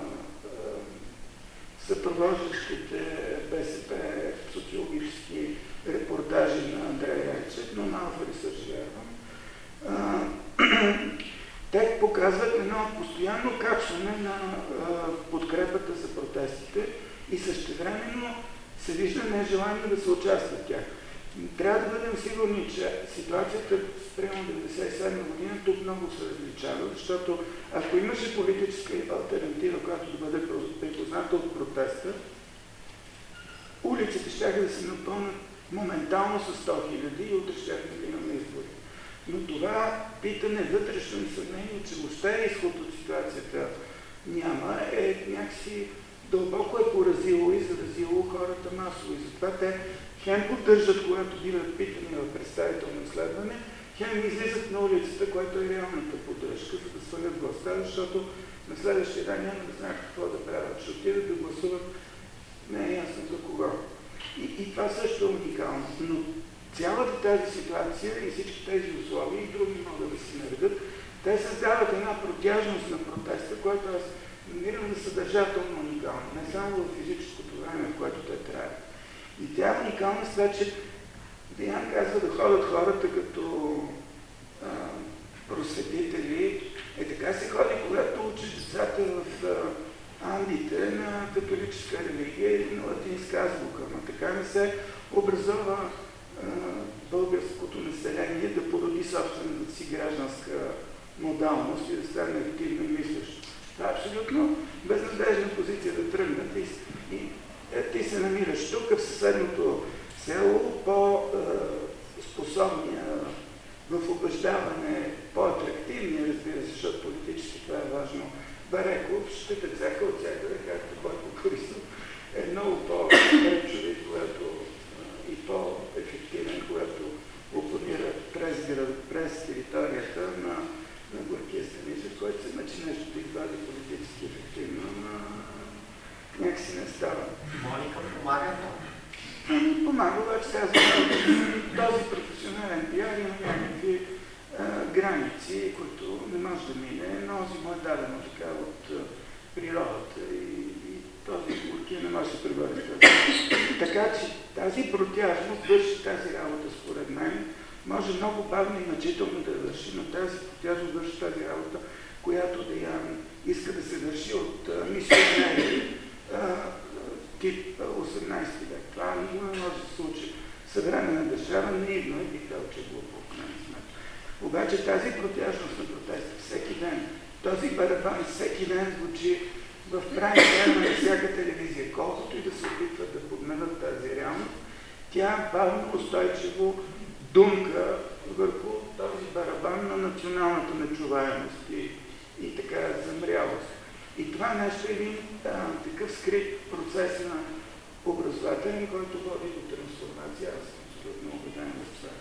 съпровождащите БСП социологически репортажи на Андрей Райчев, но на Alpha Research вярвам. Те показват едно постоянно качване на подкрепата за протестите и същевременно се вижда нежелание да се участва в тях. Трябва да бъдем сигурни, че ситуацията спрямо 1997 година тук много се различава, защото ако имаше политическа альтернатива, която да бъде припозната от протеста, улиците ще да се напълнат моментално с 100 хиляди и утре ще да имаме избори. Но това питане, вътрешно съмнение, че въобще изход от ситуацията няма, е някакси дълбоко е поразило и заразило хората масово. И затова те хем поддържат, когато биват питани в представително изследване, хем излизат на улицата, което е реалната поддръжка, за да свалят гласа, защото на следващия ден няма да знаят какво да правят. Ще отидат да гласуват не е ясно за кого. И, и това също е уникално. Но цялата тази ситуация и всички тези условия и други могат да се наредят, те създават една протяжност на протеста, която аз намирам за съдържателно уникална. Не само в физическото време, в което те трябва. И тя е уникална с това, че Диан казва да ходят хората като а, просветители. Е така се ходи, когато учиш децата в а, Андите на католическа религия или на латинска азбука. Но така не се образова а, българското население да породи собствената си гражданска модалност и да стане активно мислещо. Това е абсолютно безнадежна позиция да тръгнат и, и ти се намираш тук в съседното село, по-способния в убеждаване, по-атрактивния, разбира се, защото политически това е важно, Бареков ще те цака от всякъде, както Бойко Борисов е много по-добър човек, който и по-ефективен, когато опонира през, през територията на, на Горкия Станишев, който се мъчи нещо да извади политически ефективно, но някакси не става. Моника помага Ами помага, обаче тази, този професионален пиар има някакви а, граници, които не може да мине, но му е дадено така от а, природата и, и този буркия не може да се пребори Така че тази протяжност върши тази работа според мен. Може много бавно и значително да върши, но тази протяжност върши тази работа, която да я иска да се върши от мисионери тип 18 век. Това да се случи. Съвременна държава не идно е казал, че е глупо в крайна сметка. Обаче тази протяжност на протеста всеки ден, този барабан всеки ден звучи в прайм време на всяка телевизия, колкото и да се опитват да подменят тази реалност, тя бавно, устойчиво думка върху този барабан на националната нечуваемост и, и така замрялост. И това нещо е един а, такъв скрит процес на образователен, който води до трансформация. Аз съм абсолютно убеден в това.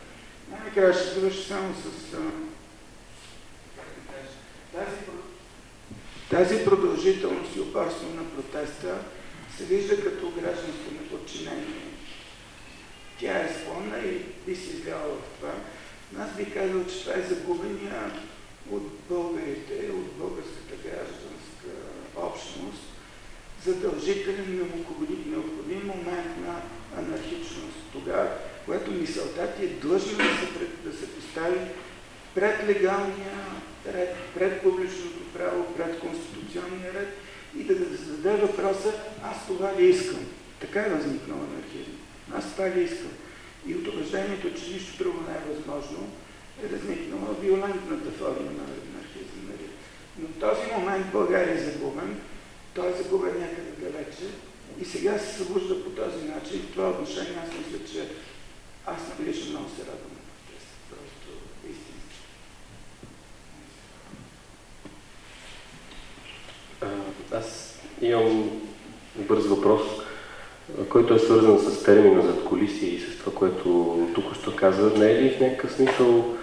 Най-накрая ще завърша само с а, тази, тази продължителност и опасно на протеста се вижда като гражданско неподчинение. Тя е склонна и би се изляла в това. Аз би казал, че това е загубения от българите, от българската гражданска общност, задължителен необходим момент на анархичност. Тогава, когато мисълта ти е длъжна да се, пред, да се постави пред легалния ред, пред публичното право, пред конституционния ред и да, да зададе въпроса, аз това ли искам? Така е възникнал анархизм. Аз това ли искам? И от убеждението, че нищо друго не е възможно, е възникнала виолентната форма на? Но този момент България е загубен, той е загубен някъде далече и сега се събужда по този начин. В това отношение аз мисля, че аз лично много се радвам на протеста. Аз имам бърз въпрос, който е свързан с термина зад колисия и с това, което тук що каза. Не е ли в някакъв смисъл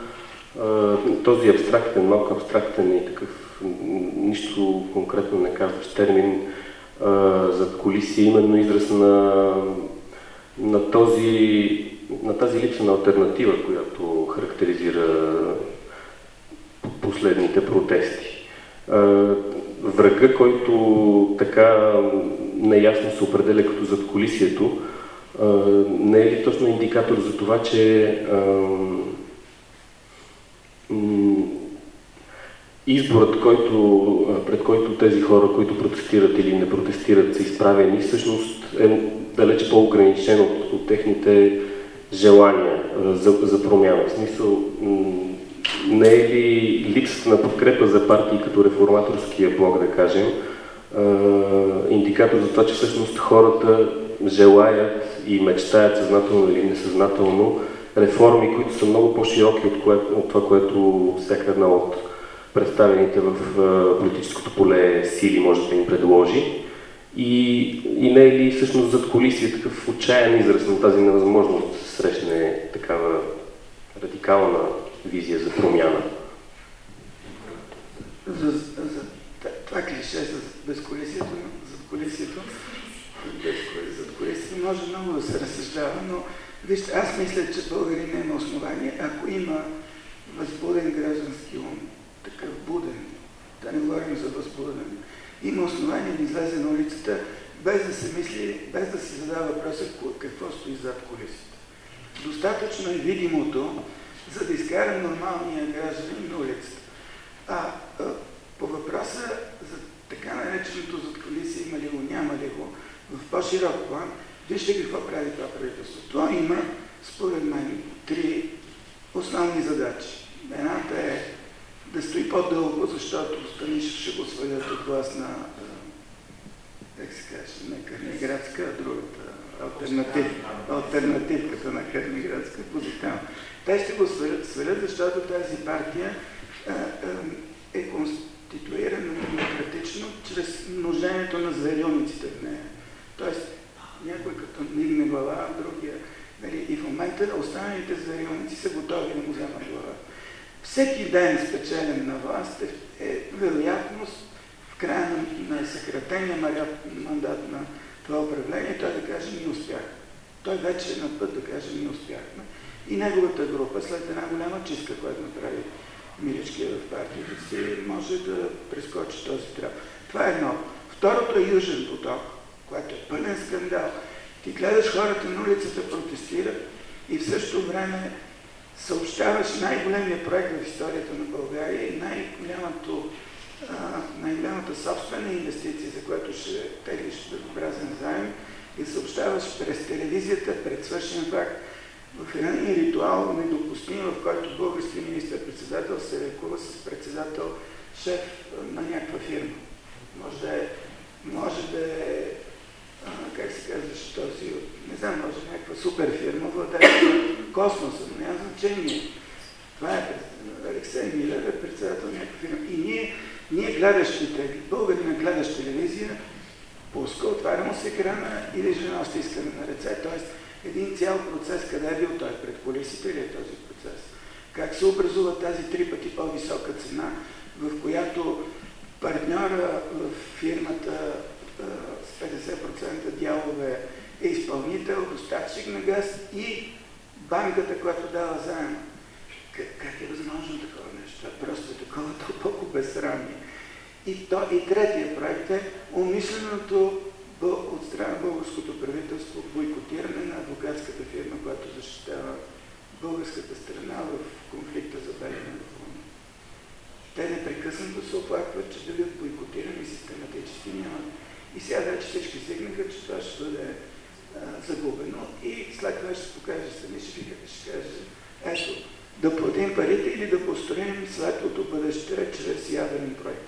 този абстрактен, малко абстрактен и такъв нищо конкретно не казващ термин зад колисия, именно израз на, на, този, на тази липса на альтернатива, която характеризира последните протести. Врага, който така неясно се определя като зад колисието, не е ли точно индикатор за това, че изборът, който, пред който тези хора, които протестират или не протестират, са изправени, всъщност е далече по-ограничен от, от техните желания за, за промяна. В смисъл, не е ли липсата на подкрепа за партии като реформаторския блок, да кажем, индикатор за това, че всъщност хората желаят и мечтаят съзнателно или несъзнателно реформи, които са много по-широки от, кое, от това, което всяка една от представените в политическото поле сили може да им предложи. И, и не е ли всъщност зад колисия такъв отчаян израз на тази невъзможност да се срещне такава радикална визия за промяна? За, за това клише за безколисието, за колисието, за колисието може много да се разсъждава, но вижте, аз мисля, че българин има основание, ако има възбуден граждански ум, такъв буден, да не говорим за възбуден, има основание да излезе на улицата, без да се мисли, без да се задава въпроса какво стои зад колисите. Достатъчно е видимото, за да изкарам нормалния гражданин на улицата. А, а по въпроса за така нареченото зад колиси, има ли го, няма ли го, в по-широк план, вижте какво прави това правителство. Това има, според мен, три основни задачи. Едната е да стои по-дълго, защото Станишев ще го свалят от глас на, как се каже, не Кърниградска, а другата альтернатив, альтернативката на Кърниградска, позитивна. Те ще го свалят, защото тази партия е конституирана демократично чрез множението на зверилниците в нея. Тоест, някой като мигне глава, другия. Нали, и в момента останалите зверилници са готови да му вземат глава. Всеки ден спечелен на власт е, е вероятност в края на, на съкратения мандат на това управление, той да каже, ние успяхме. Той вече е на път да каже, ние успяхме и неговата група, след една голяма чистка, която направи Милички в партията си, може да прескочи този трап. Това е едно. Второто е Южен поток, което е пълен скандал. Ти гледаш хората на улицата протестират и в същото време съобщаваш най-големия проект в историята на България и най-голямото най-голямата собствена инвестиция, за която ще теглиш безобразен заем и съобщаваш през телевизията пред свършен факт, в един ритуал недопустим, в който български министър-председател се лекува с председател, шеф на някаква фирма. Може да е, може да е как се казваш този, не знам, може някаква супер фирма, владее космоса, но няма значение. Това е Алексей Милер, е председател на някаква фирма. И ние, ние гледащите, българина гледащ телевизия, пуска, отваря му се екрана или жена сте искане на ръце, т.е един цял процес, къде е бил той, пред колисите ли е този процес? Как се образува тази три пъти по-висока цена, в която партньора в фирмата с 50% дялове е изпълнител, доставчик на газ и банката, която дава заем. Как, е възможно такова нещо? Просто е такова толкова безсрамни. И, то, и третия проект е умисленото от страна българското правителство бойкотиране на адвокатската фирма, която защитава българската страна в конфликта за Белене в Луна. Те непрекъснато се оплакват, че да бъдат бойкотирани систематически нямат. И сега вече всички стигнаха, че това ще бъде а, загубено и след това ще се покаже сами, ще, ще каже, ето, да платим парите или да построим светлото бъдеще чрез ядрен проект.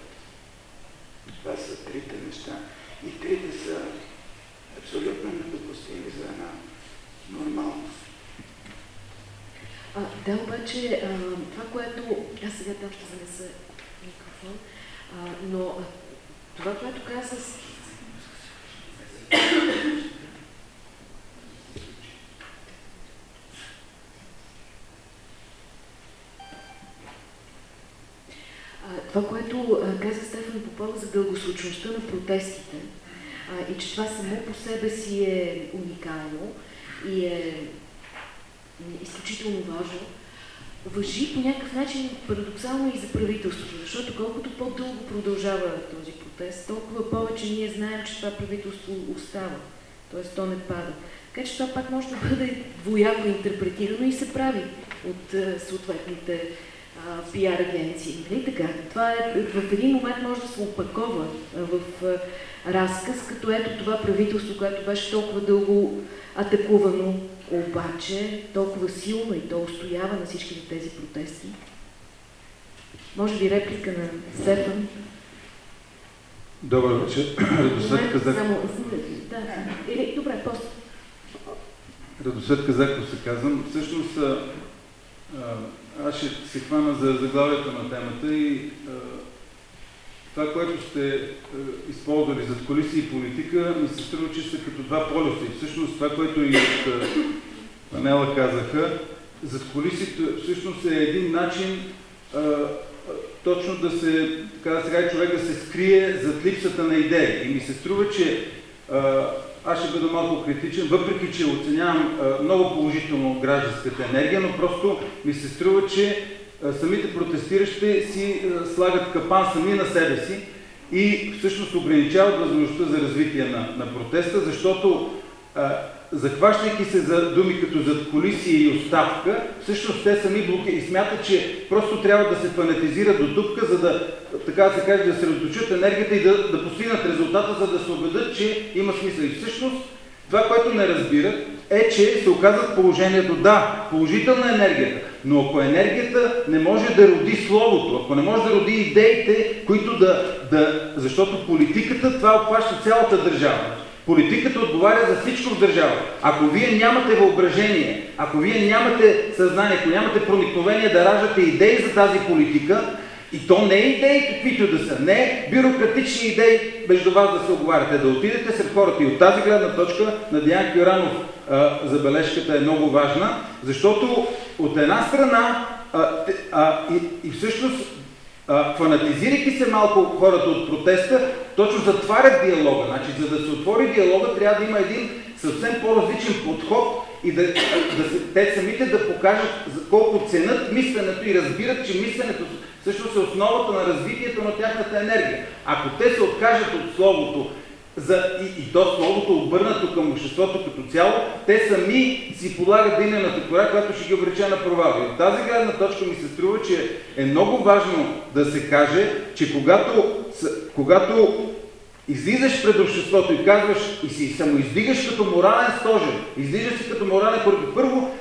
Това са трите неща. И трите са абсолютно недопустими за една нормалност. А, да, обаче, а, това, което... Аз сега ще занеса микрофон, а, но това, което каза. Това, което каза Стефан Попова за дългосрочността на протестите и че това само по себе си е уникално и е изключително важно, въжи по някакъв начин парадоксално и за правителството, защото колкото по-дълго продължава този протест, толкова повече ние знаем, че това правителство остава, т.е. то не пада. Така че това пак може да бъде двояко интерпретирано и се прави от съответните пиар агенции. Нали така? Това е, в един момент може да се опакова в разказ, като ето това правителство, което беше толкова дълго атакувано, обаче толкова силно и то устоява на всички тези протести. Може би реплика на Стефан? Добър вечер. Радосвет Казак. Само... Да, или, добре, после. Радосвет Казаков се казвам. Всъщност, аз ще се хвана за заглавието на темата и това, което сте а, използвали зад колиси и политика, ми се струва, че са като два полюса. И всъщност това, което и от панела казаха, зад колисите всъщност е един начин а, точно да се, така да сега човек да се скрие зад липсата на идеи. И ми се струва, че а, аз ще бъда малко критичен, въпреки че оценявам а, много положително гражданската енергия, но просто ми се струва, че самите протестиращи си слагат капан сами на себе си и всъщност ограничават възможността за развитие на, на протеста, защото а, захващайки се за думи като зад колисия и оставка, всъщност те сами блоки и смятат, че просто трябва да се фанатизират до дупка, за да, така се каже, да се разточат енергията и да, да постигнат резултата, за да се убедят, че има смисъл. И всъщност това, което не разбират, е, че се оказват положението, да, положителна енергията, но ако енергията не може да роди словото, ако не може да роди идеите, които да, да защото политиката това обхваща цялата държава. Политиката отговаря за всичко в държава. Ако вие нямате въображение, ако вие нямате съзнание, ако нямате проникновение да раждате идеи за тази политика, и то не е идеи каквито да са, не бюрократични идеи между вас да се оговаряте, да отидете сред хората. И от тази гледна точка на Диан Кюранов забележката е много важна, защото от една страна а, а, и, и всъщност фанатизирайки се малко хората от протеста, точно затварят диалога. Значи, за да се отвори диалога, трябва да има един съвсем по-различен подход и да, да се, те самите да покажат колко ценят мисленето и разбират, че мисленето всъщност е основата на развитието на тяхната енергия. Ако те се откажат от словото, за, и, и то словото обърнато към обществото като цяло, те сами си полагат динената кора, която ще ги обрече на провал. И от тази гледна точка ми се струва, че е много важно да се каже, че когато, когато излизаш пред обществото и казваш и си самоиздигаш като морален стожер, издигаш се като морален коректив, първо,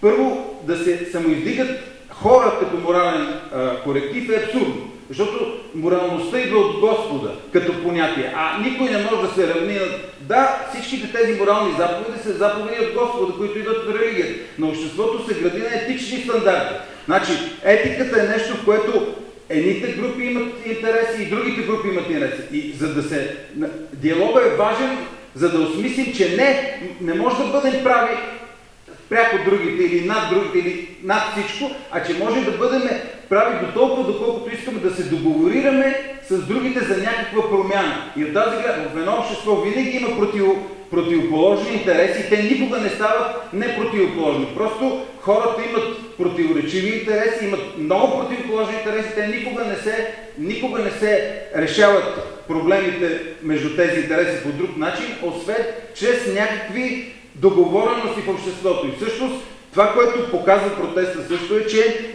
първо да се самоиздигат хора като морален а, коректив е абсурдно. Защото моралността идва от Господа като понятие, а никой не може да се равни на... Да, всичките тези морални заповеди са заповеди от Господа, които идват в религията. Но обществото се гради на етични стандарти. Значи, етиката е нещо, в което едните групи имат интереси и другите групи имат интереси. И за да се... Диалога е важен, за да осмислим, че не, не може да бъдем прави пряко другите или над другите или над всичко, а че може да бъдем прави до толкова, доколкото искаме да се договорираме с другите за някаква промяна. И от тази в едно общество винаги има против, противоположни интереси, те никога не стават не противоположни. Просто хората имат противоречиви интереси, имат много противоположни интереси, те никога не се, никога не се решават проблемите между тези интереси по друг начин, освен чрез някакви договорености в обществото. И всъщност това, което показва протеста също е, че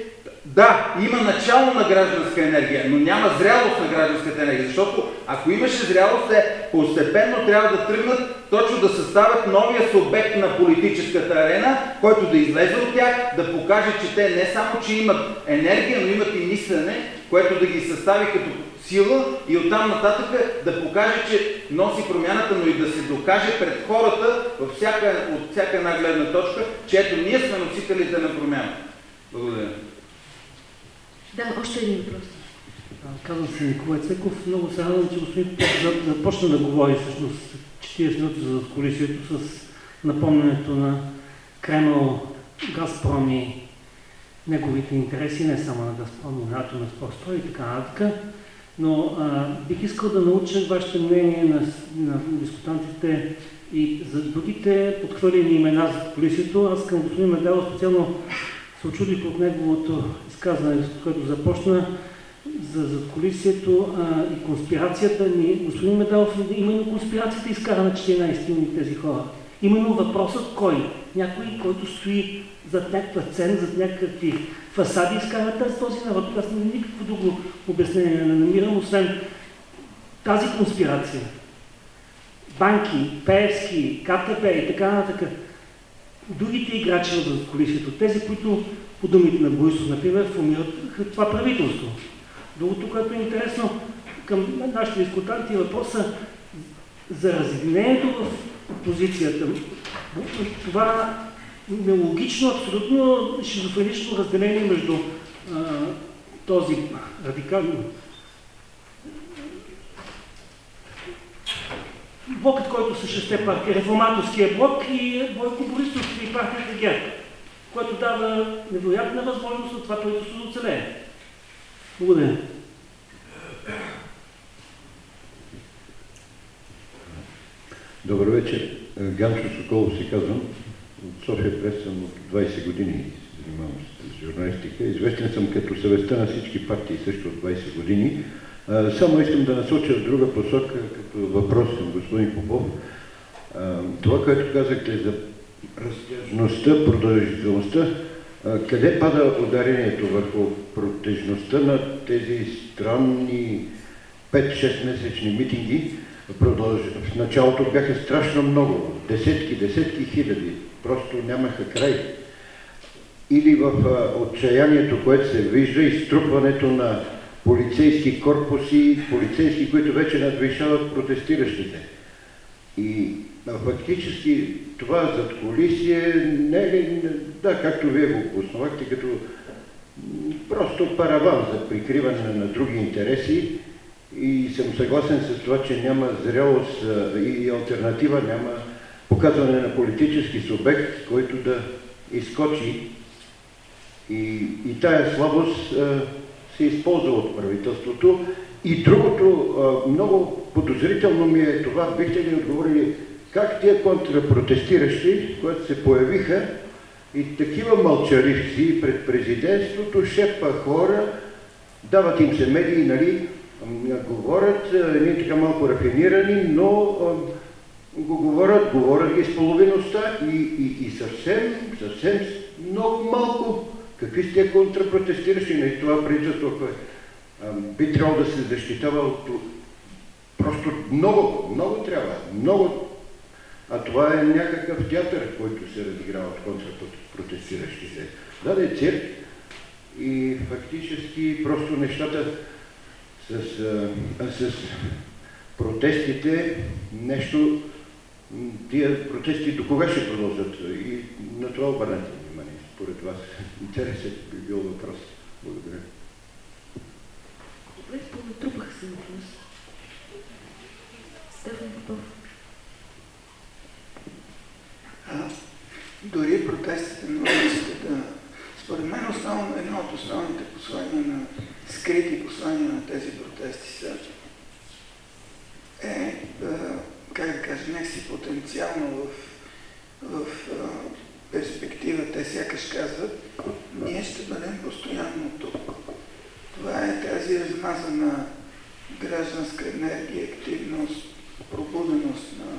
да, има начало на гражданска енергия, но няма зрялост на гражданската енергия, защото ако имаше зрялост, те постепенно трябва да тръгнат точно да съставят новия субект на политическата арена, който да излезе от тях, да покаже, че те не само, че имат енергия, но имат и мислене, което да ги състави като сила и оттам нататък да покаже, че носи промяната, но и да се докаже пред хората във всяка, от всяка една гледна точка, че ето ние сме носителите на промяна. Благодаря. Да, още един въпрос. Казвам се Николай Цеков. Много се радвам, че господин започна да говори всъщност 40 минути за колисието с напомнянето на Кремъл, Газпром и неговите интереси, не само на Газпром, но на Атомна спорстрой и така нататък. Но а, бих искал да науча вашето мнение на, на дискутантите и за другите подхвърлени имена за колисието. Аз към господин Медалов специално се очудих от неговото изказване, с което започна за задколисието а, и конспирацията ни. Господин Медалов, именно конспирацията изкара на 14 тези хора. Именно въпросът кой? Някой, който стои зад някаква цен, зад някакви фасади, изкара тази този народ. Аз не никакво друго обяснение не намирам, освен тази конспирация. Банки, Пеевски, КТП и така нататък. Другите играчи в колисието, тези, които по думите на Борисов, например, формират това правителство. Другото, което е интересно към нашите дискутанти е въпроса за разединението в опозицията. Това нелогично, абсолютно шизофренично разделение между а, този радикално блокът, който са шесте партии, реформаторския блок и Бойко Борисов и партията ГЕРБ, което дава невероятна възможност на това правителство да оцелее. Благодаря. Добър вечер. Ганчо Соколов се казвам. От София прес съм от 20 години се занимавам с журналистика. Известен съм като съвестта на всички партии също от 20 години. Само искам да насоча в друга посока, като въпрос към господин Попов. Това, което казахте за разтяжността, продължителността, къде пада ударението върху протежността на тези странни 5-6 месечни митинги? В началото бяха страшно много, десетки, десетки хиляди, просто нямаха край. Или в отчаянието, което се вижда, изтрупването на полицейски корпуси, полицейски, които вече надвишават протестиращите. И фактически това зад колисие не е ли, да, както вие го основахте, като просто параван за прикриване на други интереси и съм съгласен с това, че няма зрелост и альтернатива, няма показване на политически субект, който да изкочи и, и тая слабост се използва от правителството. И другото, много подозрително ми е това, бихте ли отговорили, как тия контрапротестиращи, които се появиха, и такива мълчаливци пред президентството, шепа хора, дават им се медии, нали, говорят, едни така малко рафинирани, но го говорят, говорят ги с половиността и, и, и съвсем, съвсем много малко. Какви сте контрапротестиращи на това правителство, което би трябвало да се защитава от... Просто много, много трябва, много а това е някакъв театър, който се разиграва от контрапротестиращите. Да, да е цирк и фактически просто нещата с, а, с протестите, нещо, тия протести до кога ще продължат? И на това обърнете внимание, според вас. Интересен би бил въпрос. Благодаря. Добре, понатрупах се въпрос. Стефан Попов. Дори протестите на улиците да... Според мен основно, едно от основните послания на скрити послания на тези протести са е, как да кажа, някакси потенциално в, в перспектива. Те сякаш казват, ние ще бъдем постоянно тук. Това е тази размазана гражданска енергия, активност, пробуденост на,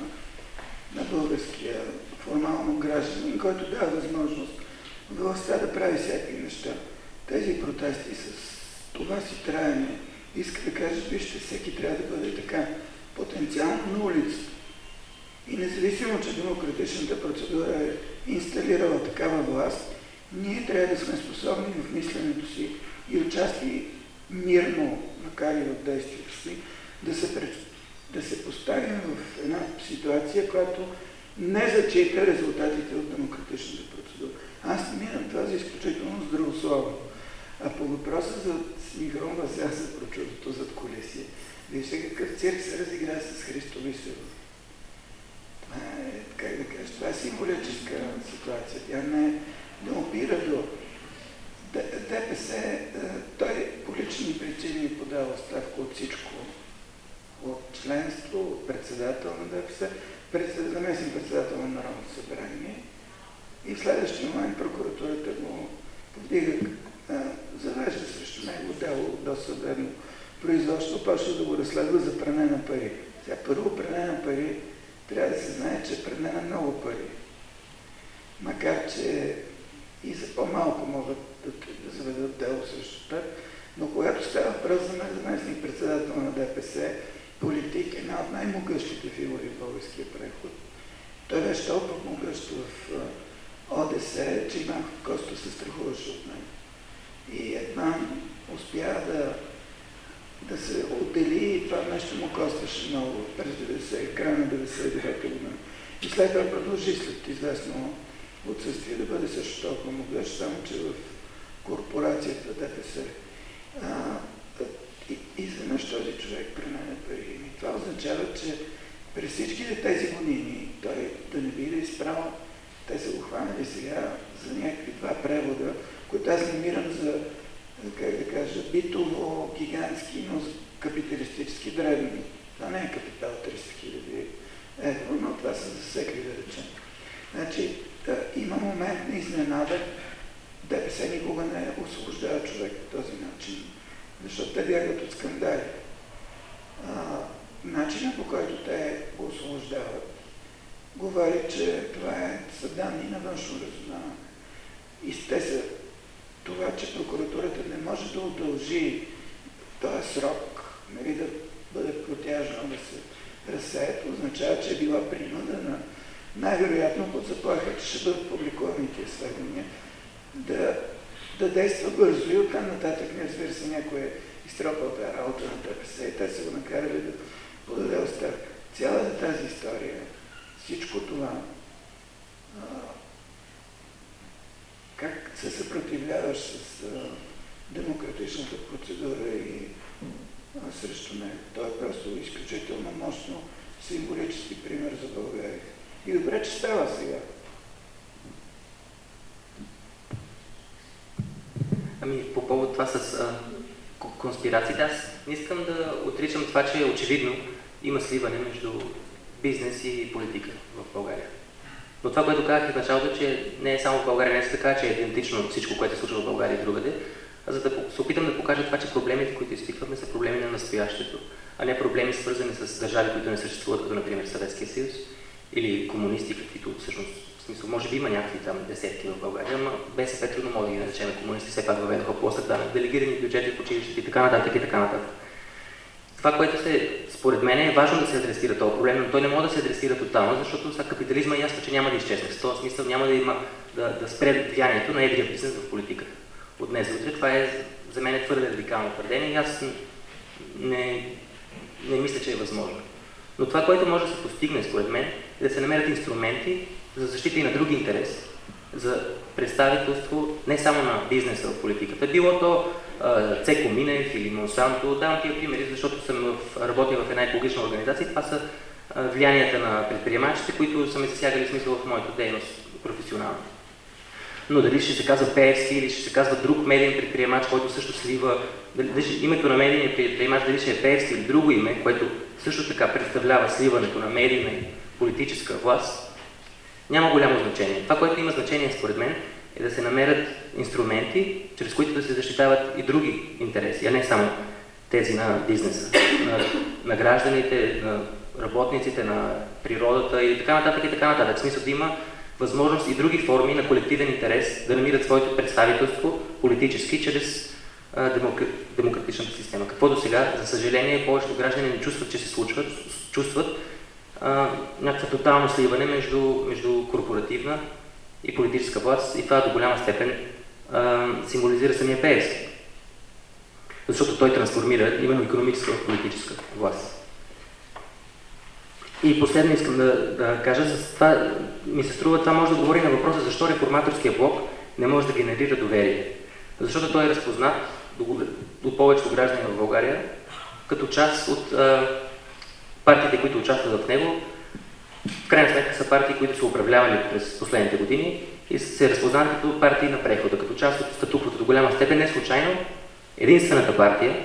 на българския формално гражданин, който дава възможност властта да прави всякакви неща. тези протести с това си траене иска да каже, вижте, всеки трябва да бъде така потенциално на улицата. И независимо, че демократичната процедура е инсталирала такава власт, ние трябва да сме способни в мисленето си и отчасти мирно, макар и в действието си, да се, пред... да се поставим в една ситуация, която не зачита резултатите от демократичната процедура. Аз намирам това за изключително здравословно. А по въпроса за синхронна сега за прочутото зад колесие, вижте какъв цирк се разигра с Христо Висева. Това е, как да кажа, това е символическа ситуация. Тя не, не опира до ДПС. Е, той по лични причини е подава оставка от всичко. От членство, от председател на ДПС, заместен председател на Народното събрание. И в следващия момент прокуратурата го повдига, завежда срещу него дело до съдебно производство, почва да го разследва за пране на пари. Сега първо пране на пари трябва да се знае, че е пране на много пари. Макар, че и за по-малко могат да, да заведат дело срещу теб, но когато става въпрос за заместник председател на ДПС, политик, една от най-могъщите фигури в българския преход, той беше толкова могъщ в ОДС, че Иван Косто се страхуваше от него. И една успя да, да се отдели и това нещо му костваше много през 90, края на 99 година. И след това продължи след известно отсъствие да бъде също толкова могъщ, само че в корпорацията ДПС. И, изведнъж този човек пременя пари. И това означава, че през всичките тези години той да не би да изправил, те са го хванали сега за някакви два превода, които аз намирам за, как да кажа, битово, гигантски, но капиталистически древни. Това не е капитал 300 хиляди евро, но това са засекли, да речем. Значи, да, има момент на изненада, ДПС никога не освобождава човек по този начин, защото те бягат от скандали. Начинът по който те го освобождават говори, че това е са данни на външно разузнаване. И те са това, че прокуратурата не може да удължи този срок, нали, да бъде протяжно да се разсеят, означава, че е била принудена най-вероятно под заплаха, че ще бъдат публикувани тези сведения, да, да действа бързо и оттам нататък не разбира се някой е изтропал тази работа на ДПС и те са го накарали да подаде оставка. Цялата тази история, всичко това, а, как се съпротивляваш с а, демократичната процедура и а, срещу нея. Това е просто изключително мощно символически пример за България. И добре, че става сега. Ами, по повод това с а, конспирациите, аз не искам да отричам това, че очевидно има сливане между бизнес и политика в България. Но това, което казах в началото, че не е само в България, не е така, че е идентично всичко, което се случва в България и другаде, а за да се опитам да покажа това, че проблемите, които изпитваме, са проблеми на настоящето, а не проблеми свързани с държави, които не съществуват, като например Съветския съюз или комунисти, каквито всъщност, в смисъл, може би има някакви там десетки в България, но БСП трудно може да ги наречем комунисти, все пак въведоха по данък, делегирани бюджети в училищата и така нататък и така нататък. Това, което се, според мен е важно да се адресира този проблем, но той не може да се адресира тотално, защото сега капитализма е ясно, че няма да изчезне. В този смисъл няма да има да, да спре влиянието на едрия бизнес в политиката. От днес утре това е за мен е твърде радикално твърдение и аз не, не мисля, че е възможно. Но това, което може да се постигне, според мен, е да се намерят инструменти за защита и на други интереси, за представителство не само на бизнеса в политиката. Било то Цеко Минев или Монсанто, давам тия примери, защото съм в, работя в една екологична организация. Това са влиянията на предприемачите, които са ме засягали смисъл в моята дейност професионално. Но дали ще се казва Певски или ще се казва друг медиен предприемач, който също слива, дали, името на медийния предприемач, дали ще е Певски или друго име, което също така представлява сливането на медийна и политическа власт, няма голямо значение. Това, което има значение според мен, е да се намерят инструменти, чрез които да се защитават и други интереси, а не само тези на бизнеса, на, на гражданите, на работниците, на природата и така нататък и така нататък. В смисъл да има възможност и други форми на колективен интерес да намират своето представителство политически чрез а, демокр... демократичната система. Какво до сега, за съжаление, повечето граждани не чувстват, че се случват, чувстват някакво тотално сливане между, между корпоративна и политическа власт и това до голяма степен а, символизира самия Пеевски. Защото той трансформира именно економическа в политическа власт. И последно искам да, да кажа, за това ми се струва, това може да говори на въпроса защо реформаторския блок не може да генерира доверие. Защото той е разпознат до, до повечето граждани в България като част от а, партиите, които участват в него. В крайна сметка са партии, които са управлявали през последните години и се разпознават като партии на прехода, като част от статуквото до голяма степен. Не случайно единствената партия,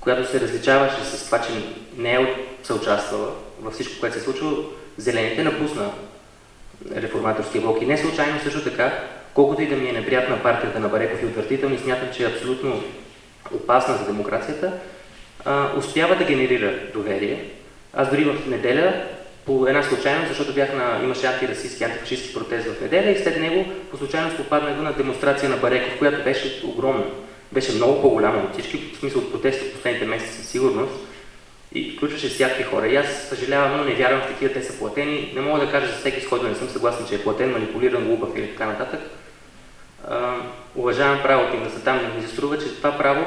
която се различаваше с това, че не е съучаствала във всичко, което се е случва, зелените напусна реформаторския блок. И не случайно също така, колкото и да ми е неприятна партията на Бареков и отвратителни, смятам, че е абсолютно опасна за демокрацията, а, успява да генерира доверие. Аз дори в неделя, по една случайност, защото бях на, имаше антирасистски, антифашистски протест в неделя и след него по случайност попаднах на демонстрация на Бареков, която беше огромна. Беше много по-голяма от всички, в смисъл от протеста в последните месеци със сигурност и включваше всякакви хора. И аз съжалявам, но не вярвам в такива, те са платени. Не мога да кажа за всеки, с който не съм съгласен, че е платен, манипулиран, глупав или така нататък. А, уважавам правото им да са там, но ми се струва, че това право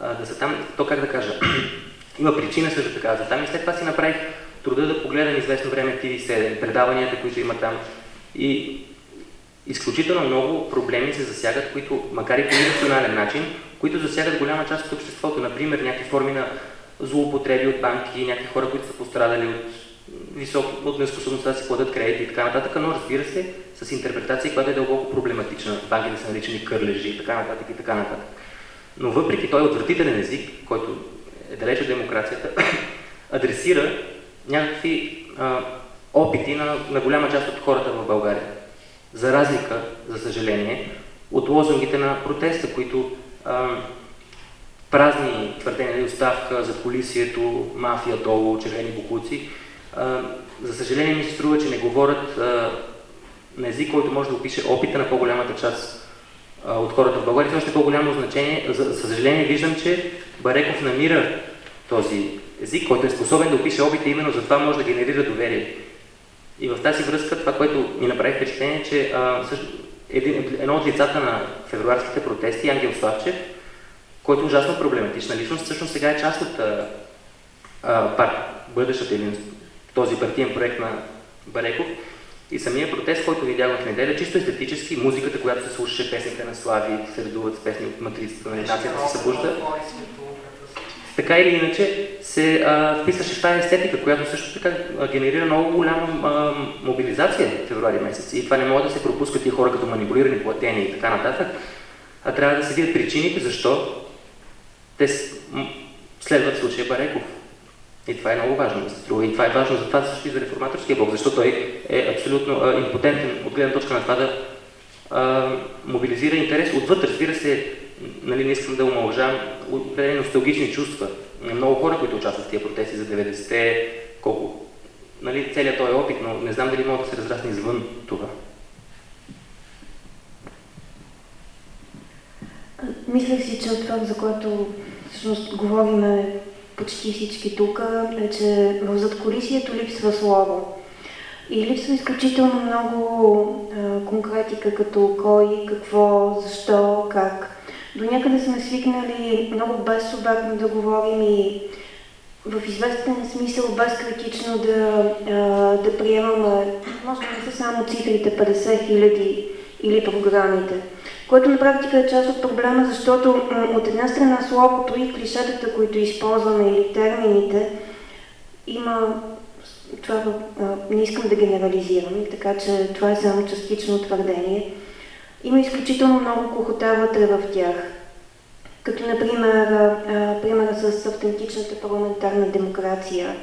а, да са там, то как да кажа, има причина също така за там и след това си направих труда да погледам известно време TV7, предаванията, които има там. И изключително много проблеми се засягат, които, макар и по ирационален начин, които засягат голяма част от обществото. Например, някакви форми на злоупотреби от банки, някакви хора, които са пострадали от, висок, от неспособността да си платят кредити и така нататък, но разбира се, с интерпретация, която е дълбоко проблематична. Банките са наричани кърлежи и така нататък и така нататък. Но въпреки този отвратителен език, който е далеч от демокрацията, адресира някакви а, опити на, на голяма част от хората в България. За разлика, за съжаление, от лозунгите на протеста, които а, празни твърдения, оставка за полисието, мафия долу, червени букуци, а, за съжаление ми се струва, че не говорят а, на език, който може да опише опита на по-голямата част от хората в България. Това още по-голямо значение. За, съжаление виждам, че Бареков намира този език, който е способен да опише опита, именно за това може да генерира доверие. И в тази връзка това, което ми направи впечатление, че а, също, един, едно от лицата на февруарските протести, Ангел Славчев, който е ужасно проблематична личност, всъщност сега е част от а, а, бъдещата или този партиен проект на Бареков. И самия протест, който видях в неделя, чисто естетически, музиката, която се слушаше, песните на Слави, се редуват с песни от матрицата на нацията, се събужда. Така или иначе се а, вписваше в тази естетика, която също така генерира много голяма а, мобилизация в февруари месец. И това не могат да се пропускат и хора като манипулирани, платени и така нататък. А трябва да се видят причините, защо те следват случая Бареков. И това е много важно да се струва. И това е важно за това също и за реформаторския блок, защото той е абсолютно а, импотентен от гледна точка на това да а, мобилизира интерес отвъд. Разбира се, нали, не искам да омалжавам определени носталгични чувства много хора, които участват в тия протести за 90-те, колко, нали, целият този опит, но не знам дали мога да се разрасне извън това. Мислех си, че от това, за което всъщност говорим почти всички тук, е, че в задколисието липсва слово. И липсва изключително много а, конкретика, като кой, какво, защо, как. До някъде сме свикнали много безсубектно да говорим и в известен смисъл безкритично да, а, да приемаме, може да не са само цифрите 50 хиляди или програмите което на практика е част от проблема, защото от една страна словото и клишетата, които използваме или термините, има това не искам да генерализирам, така че това е само частично твърдение. Има изключително много кухота вътре в тях. Като, например, примера с автентичната парламентарна демокрация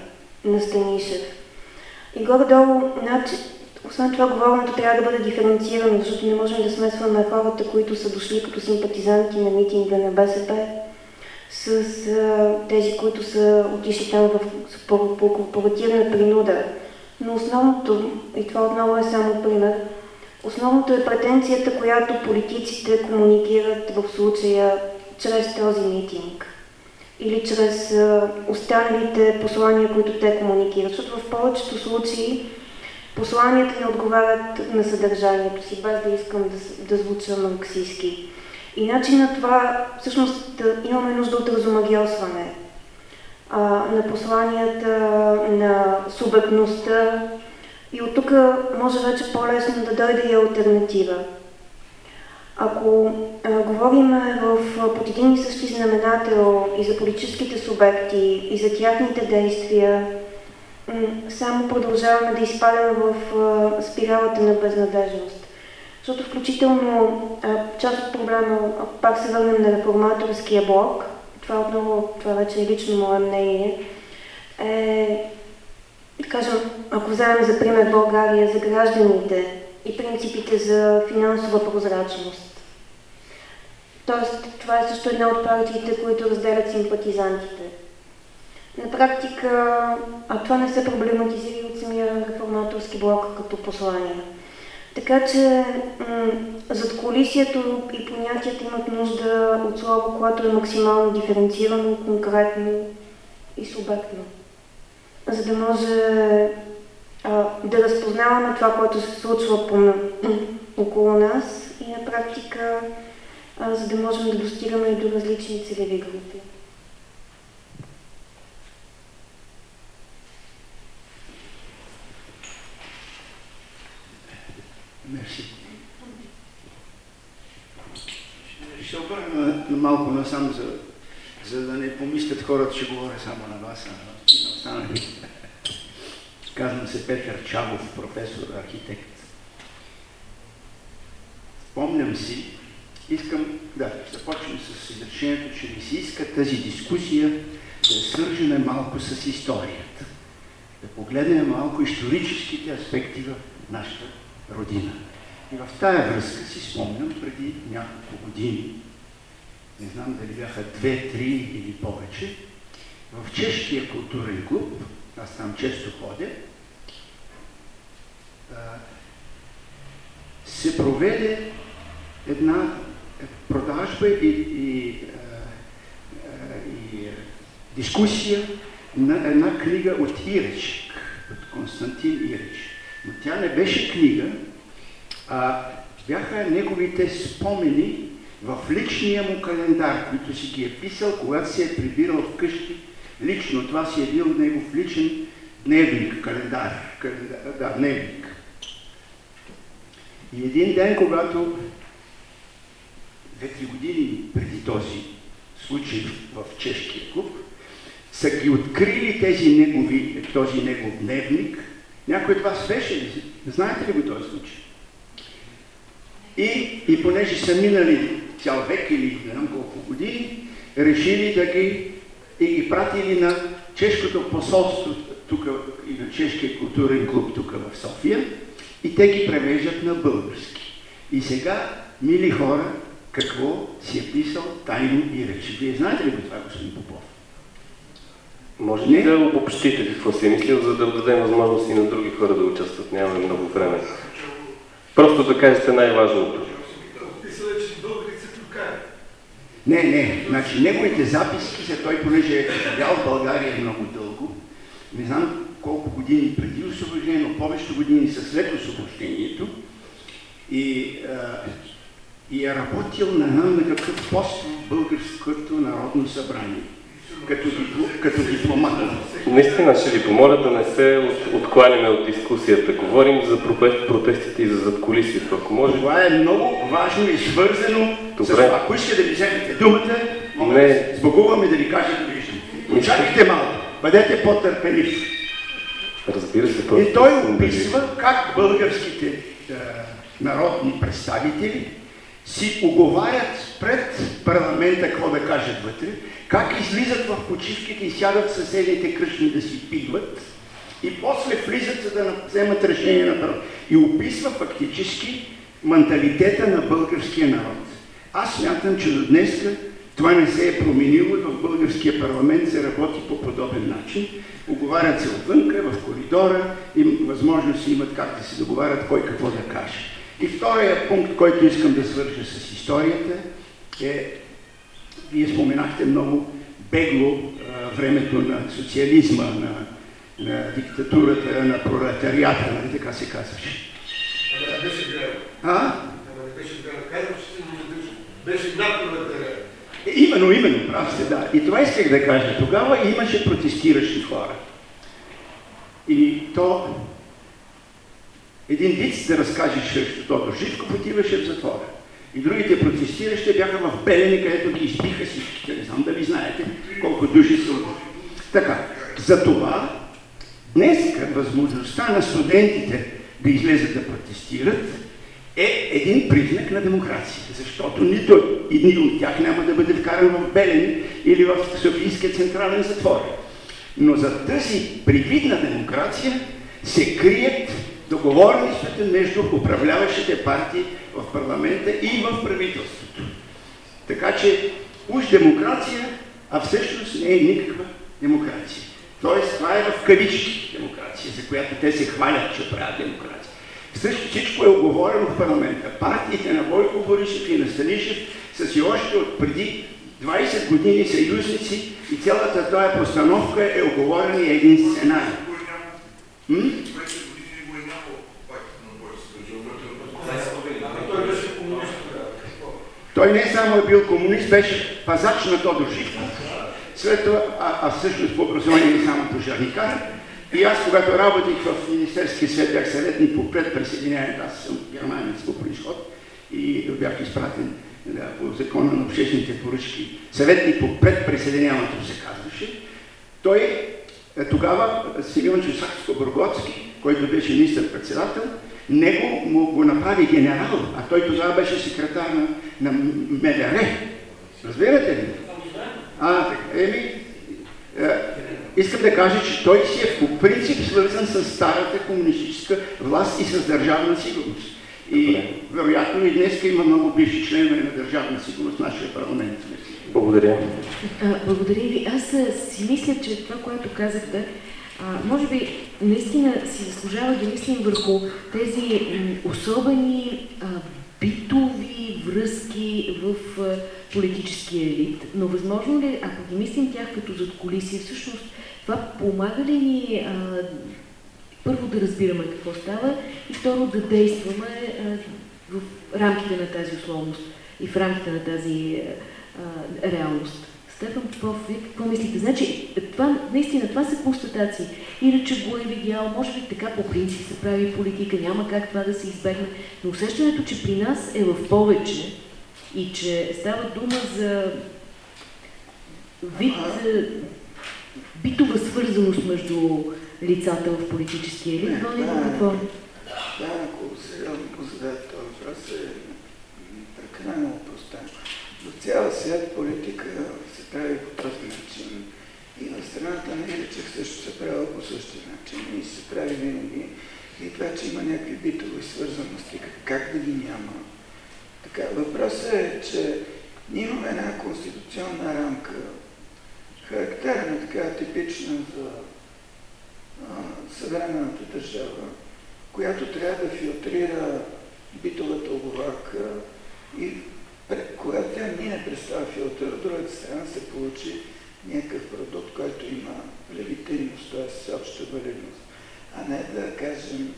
на Станишев. И горе-долу, значи, освен това, говоренето трябва да бъде диференцирано, защото не можем да смесваме хората, които са дошли като симпатизанти на митинга на БСП, с а, тези, които са отишли там в, по, по корпоративна принуда. Но основното, и това отново е само пример, Основното е претенцията, която политиците комуникират в случая чрез този митинг или чрез останалите послания, които те комуникират. Защото в повечето случаи посланията не отговарят на съдържанието си, без да искам да, да звуча марксистски. И начин на това, всъщност, да имаме нужда от разумагиосване а, на посланията, на субектността. И от тук може вече по-лесно да дойде и альтернатива. Ако а, говорим в, под един и същи знаменател и за политическите субекти, и за тяхните действия, само продължаваме да изпадаме в спиралата на безнадежност. Защото включително част от проблема, ако пак се върнем на реформаторския блок, това отново, това вече е лично мое мнение, е, да кажем, ако вземем за пример България за гражданите и принципите за финансова прозрачност. Тоест, това е също една от партиите, които разделят симпатизантите. На практика, а това не се проблематизира от самия реформаторски блок като послание. Така че зад колисието и понятията имат нужда от слово, което е максимално диференцирано, конкретно и субектно. За да може а, да разпознаваме това, което се случва по, около нас и на практика, а, за да можем да достигаме и до различни целеви групи. Мерси. Ще обърна малко насам, за, за да не помислят хората, че говоря само на вас, а на останалите. Казвам се Петър Чабов, професор, архитект. Спомням си, искам да започнем с изречението, че ми се иска тази дискусия да свържеме малко с историята. Да погледнем малко историческите аспекти в нашата родина. И в тая връзка си спомням преди няколко години, не знам дали бяха две, три или повече, в Чешкия културен клуб, аз там често ходя, се проведе една продажба и, и, и дискусия на една книга от Иреч, от Константин Иреч. Но тя не беше книга, а бяха неговите спомени в личния му календар, които си ги е писал, когато се е прибирал вкъщи лично. Това си е бил негов личен дневник, календар. календар да, дневник. И един ден, когато две-три години преди този случай в чешкия клуб, са ги открили тези негови, този негов дневник. Някой от вас беше? Знаете ли го този случай? И, и понеже са минали цял век или не знам колко години, решили да ги и ги пратили на чешкото посолство тук и на чешкия културен клуб тук в София и те ги превеждат на български. И сега, мили хора, какво си е писал тайно и речи. Вие знаете ли го това, господин Попов? Може ли да обобщите какво си е мислил, за да дадем възможност и на други хора да участват? Нямаме много време. Просто да кажете най-важното. Не, не. Значи неговите записки са той, понеже е живял в България много дълго, не знам колко години преди освобождение, но повечето години са след освобождението и, а, и е работил на, на какъв пост в Българското народно събрание като, като дипломат. Наистина ще ви помоля да не се от, откланяме от дискусията. Говорим за протестите и за задколисието. Ако може... Това е много важно и свързано Добре. с това. Ако искате да ви вземете думата, мога не. да сбогуваме да ви кажа да виждам. Очакайте малко. Бъдете по-търпелив. Разбира се. И той описва как българските е, народни представители си оговарят пред парламента какво да кажат вътре, как излизат в почивките и сядат съседните кръшни да си пигват и после влизат, за да вземат решение на парламент. И описва фактически менталитета на българския народ. Аз смятам, че до днес това не се е променило и в българския парламент се работи по подобен начин. Оговарят се отвънка, в коридора, им възможност имат как да се договарят кой какво да каже. И втория пункт, който искам да свържа с историята е, вие споменахте много бегло а, времето на социализма, на, на диктатурата, на пролетарията, нали така се казваше. Беше грел. А? Беше грел. Казвам, че беше над пролетарията. Именно, именно, прав сте, да. И това исках да кажа. Тогава имаше протестиращи хора. И то един вид да разкажеш срещу Тодор Живков, отиваше в затвора. И другите протестиращи бяха в Белене, където ги избиха всичките. Не знам дали знаете колко души са. Така, за това днес възможността на студентите да излезат да протестират е един признак на демокрация, защото нито един от тях няма да бъде вкаран в Белене или в Софийския централен затвор. Но за тази привидна демокрация се крият договорностите между управляващите партии в парламента и в правителството. Така че уж демокрация, а всъщност не е никаква демокрация. Тоест, това е в кавички демокрация, за която те се хвалят, че правят демокрация. Също всичко е оговорено в парламента. Партиите на Бойко Борисов и на Станишев са си още от преди 20 години съюзници и цялата тази постановка е оговорена и един сценарий. Той не само е бил комунист, беше пазач на Тодор Живков. След това, а, а всъщност по образование не само пожарникар. И аз, когато работих в Министерския свет, бях съветник по предприсъединението, аз съм германец по происход и бях изпратен да, по закона на обществените поръчки. Съветник по предприсъединяването се казваше. Той е, тогава Симеон Чусакско-Бургоцки, който беше министър-председател, него му го направи генерал, а той тогава беше секретар на, на МДР. Разбирате ли? А, еми, е, искам да кажа, че той си е по принцип свързан с старата комунистическа власт и с държавна сигурност. И вероятно и днес има много бивши членове на държавна сигурност в нашия парламент. Благодаря. А, благодаря ви. Аз си мисля, че това, което казахте, може би наистина си заслужава да мислим върху тези особени битови връзки в политическия елит. Но възможно ли, ако ги мислим тях като зад колисия, всъщност това помага ли ни а, първо да разбираме какво става и второ да действаме а, в рамките на тази условност и в рамките на тази а, реалност? Стефан Попов, вие какво мислите? Значи, това, наистина, това са констатации. Иначе го е видял, може би така по принцип се прави политика, няма как това да се избегне. Но усещането, че при нас е в повече и че става дума за вид битова свързаност между лицата в политическия елит, но не какво? Да, ако сериозно позадете този въпрос е прекалено простен. В цял свят политика прави по този начин. И в страната на Иличев също се прави по същия начин. И се прави винаги. И това, че има някакви битови свързаности, как да ги няма. Така, въпросът е, че ние имаме една конституционна рамка, характерна, така типична за а, съвременната държава, която трябва да филтрира битовата оговорка и когато тя мине през филтър, от другата страна се получи някакъв продукт, който има легитимност, т.е. всеобща валидност. А не да кажем,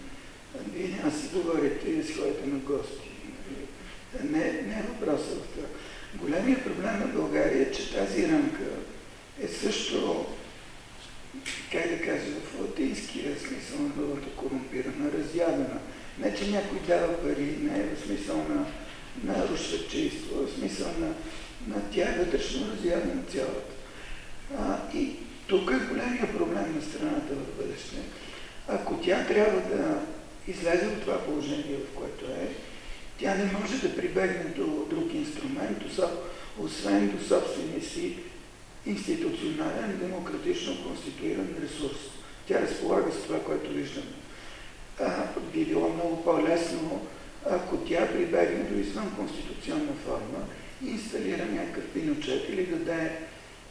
вие няма си говорите и сходите на гости. Не, не е въпросът в това. Големият проблем на България е, че тази рамка е също, как да кажа, в латинския смисъл на думата корумпирана, разядена. Не, че някой дава пари, не е в смисъл на, на рушвачейство, в смисъл на, на тя вътрешно разядена цялата. А, и тук е големия проблем на страната в бъдеще. Ако тя трябва да излезе от това положение, в което е, тя не може да прибегне до друг инструмент, освен до собствения си институционален, демократично конституиран ресурс. Тя разполага с това, което виждаме. Би било много по-лесно, ако тя прибегне до извън конституционна форма и инсталира някакъв пиночет или даде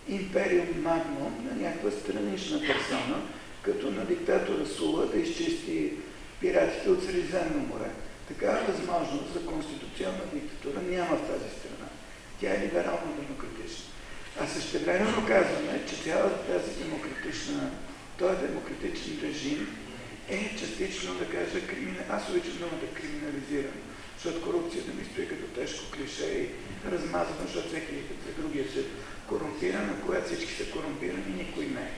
империум магнум на някаква странична персона, като на диктатора Сула да изчисти пиратите от Средиземно море. Такава възможност за конституционна диктатура няма в тази страна. Тя е либерално-демократична. А същевременно казваме, че цялата тази демократична, този демократичен режим е частично, да кажа, кримина... аз обичам думата криминализиран, защото корупцията ми стои като тежко клише и размазано, защото всеки за другия се корумпиран, а когато всички са корумпирани, никой не е.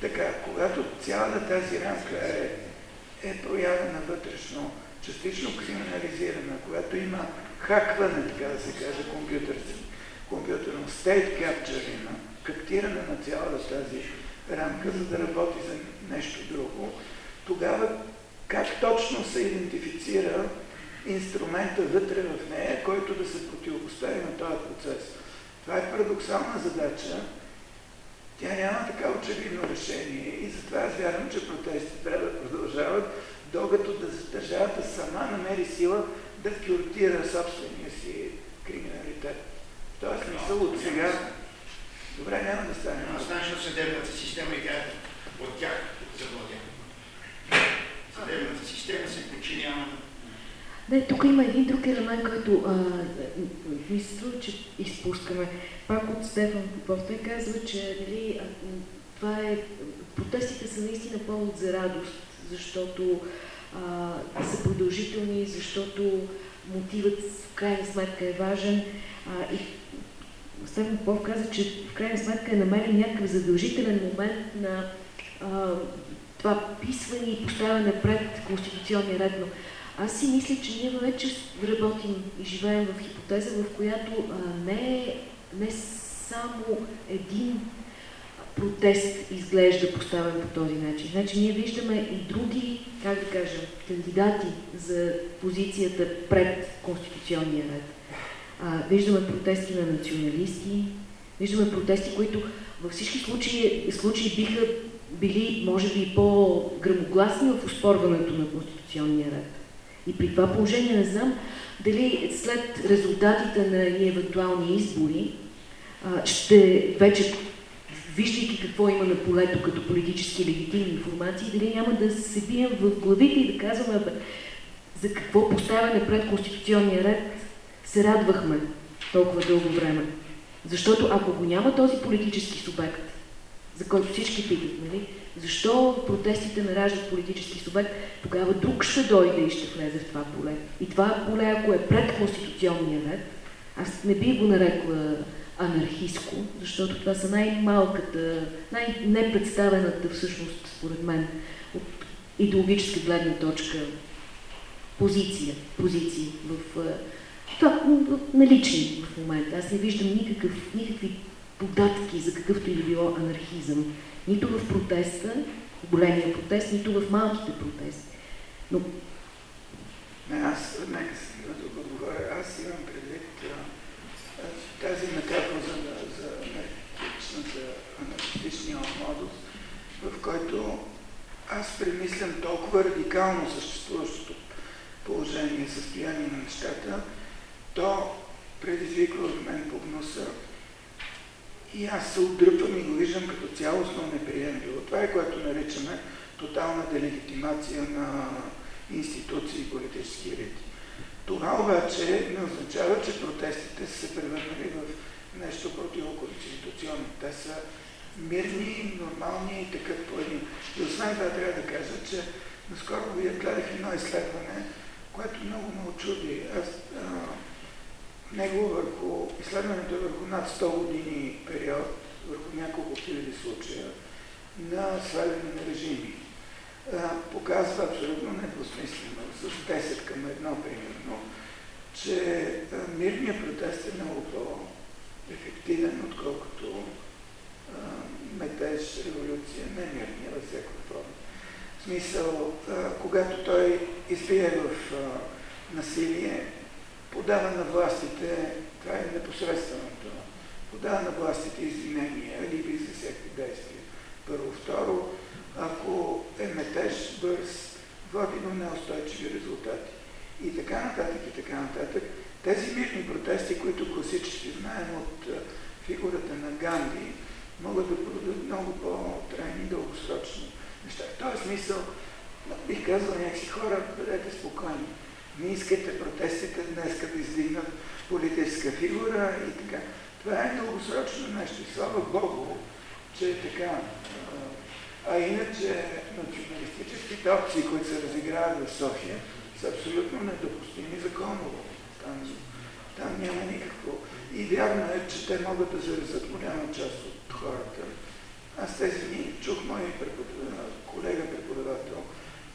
Така, когато цялата тази рамка е, е проявена вътрешно, частично криминализирана, когато има хакване, така да се каже, компютърно, state capture, каптиране на цялата тази рамка, за да работи за нещо друго, тогава как точно се идентифицира инструмента вътре в нея, който да се противопостави на този процес. Това е парадоксална задача. Тя няма така очевидно решение и затова аз вярвам, че протестите трябва да продължават, докато да държавата сама намери сила да кюртира собствения си криминалитет. В този смисъл от сега Добре, няма да стане. Значно съдебната система и тя от тях завладя. Съдебната система се подчинява на да, тук има един друг елемент, който а, ми се струва, че изпускаме. Пак от Стефан Попов. Той казва, че нали, това е, протестите са наистина повод за радост, защото а, са продължителни, защото мотивът в крайна сметка е важен. А, и Стефан Попов каза, че в крайна сметка е намерен някакъв задължителен момент на а, това писване и поставяне пред конституционния ред. Но аз си мисля, че ние вече работим и живеем в хипотеза, в която а, не, не само един протест изглежда поставен по този начин. Значи ние виждаме и други, как да кажа, кандидати за позицията пред конституционния ред. А, виждаме протести на националисти, виждаме протести, които във всички случаи, случаи биха били, може би, по-грамогласни в успорването на конституционния ред. И при това положение не знам дали след резултатите на и евентуални избори ще вече, виждайки какво има на полето като политически легитимни информации, дали няма да се бием в главите и да казваме за какво поставяне пред конституционния ред се радвахме толкова дълго време. Защото ако го няма този политически субект, за който всички питат, нали, защо протестите нараждат политически субект? Тогава друг ще дойде и ще влезе в това поле. И това поле, ако е пред конституционния ред, аз не би го нарекла анархистко, защото това са най-малката, най-непредставената всъщност, според мен, от идеологическа гледна точка позиция, позиции в това налични в момента. Аз не виждам никакъв, никакви податки за какъвто и било анархизъм нито в протеста, в големия протест, нито в малките протести. Но... Не, аз, нека да го отговоря. Аз имам предвид тази метафора за, за аналитичната, аналитичния модус, в който аз премислям толкова радикално съществуващото положение, състояние на нещата, то предизвиква в мен по гноса и аз се отдръпвам и го виждам като цялостно неприемливо. Това е което наричаме тотална делегитимация на институции и политически елити. Това обаче не означава, че протестите са се превърнали в нещо противоконституционно. Те са мирни, нормални и такъв по един. И освен това трябва да кажа, че наскоро гледах едно изследване, което много ме очуди. Аз а, него върху изследването е върху над 100 години период, върху няколко хиляди случая на сваляне на режими. А, показва абсолютно недвусмислено, с 10 към 1 примерно, че мирният протест е много по-ефективен, отколкото а, метеж, революция, не мирния във всяка форма. В смисъл, а, когато той избие в насилие, подава на властите, това е непосредственото, подава на властите извинения, алиби за всеки действия. Първо. Второ, ако е метеж бърз, води до неустойчиви резултати. И така нататък, и така нататък. Тези мирни протести, които класически знаем от фигурата на Ганди, могат да продадат много по-трайни дългосрочни неща. В този смисъл, бих казал някакси хора, бъдете спокойни Не искате протестите днес да издигнат политическа фигура и така. Това е дългосрочно нещо. Слава Богу, че е така. А иначе националистическите опции, които се разиграват в София, са абсолютно недопустими законово. Там, там няма никакво. И вярно е, че те могат да заразят голяма част от хората. Аз тези дни чух мой преподавател, колега преподавател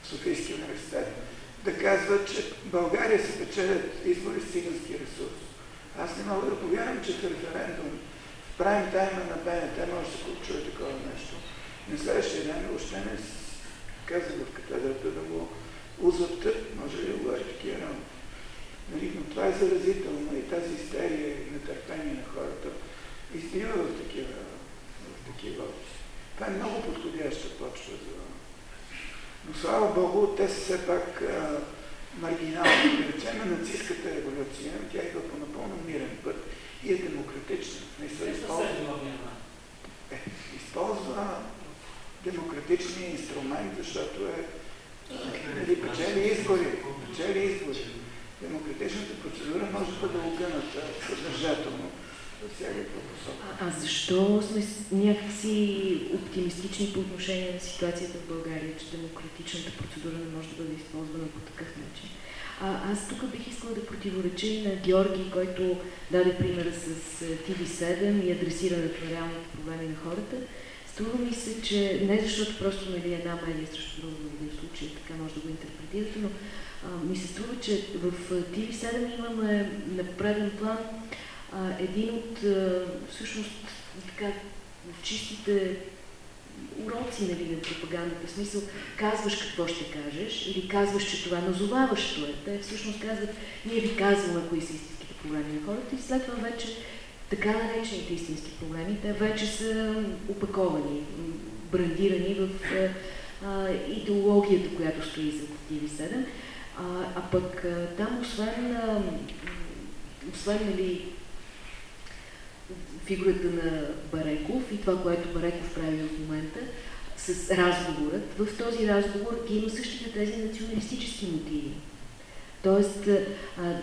в Софийския университет да казва, че България се печелят избори с цигански ресурс. Аз не мога да повярвам, че в референдум в прайм тайма на БНТ може да се чуе такова нещо. На следващия ден въобще не казах в катедрата да го узаптят, може ли да говори такива работи. Но това е заразително и тази истерия и нетърпение на хората избива в такива, в такива. Това е много подходяща почва за... Но слава Богу, те са все пак а, маргинални. Да речем, нацистската революция, тя идва по напълно мирен път и е демократична. Не се използва, е, използва демократичния инструмент, защото е нали, печели избори. Печели избори. Демократичната процедура може да бъде огъната съдържателно А, защо сме някакси оптимистични по отношение на ситуацията в България, че демократичната процедура не може да бъде използвана по такъв начин? А, аз тук бих искала да противореча и на Георги, който даде примера с TV7 и адресирането на реалните проблеми на хората. Струва ми се, че не защото просто нали, една медия срещу друга в един случай, така може да го интерпретирате, но а, ми се струва, че в TV7 имаме на преден план един от всъщност така чистите уроци нали, на пропагандата. В смисъл, казваш какво ще кажеш или казваш, че това назоваващо е. Те всъщност казват, ние ви казваме кои са истинските проблеми на хората и след това вече така наречените истински проблеми, те вече са опаковани, брандирани в а, идеологията, която стои за TV7. А, а пък там, освен, а, освен нали, фигурата на Бареков и това, което Бареков прави в момента, с разговорът, в този разговор има същите тези националистически мотиви. Тоест, а,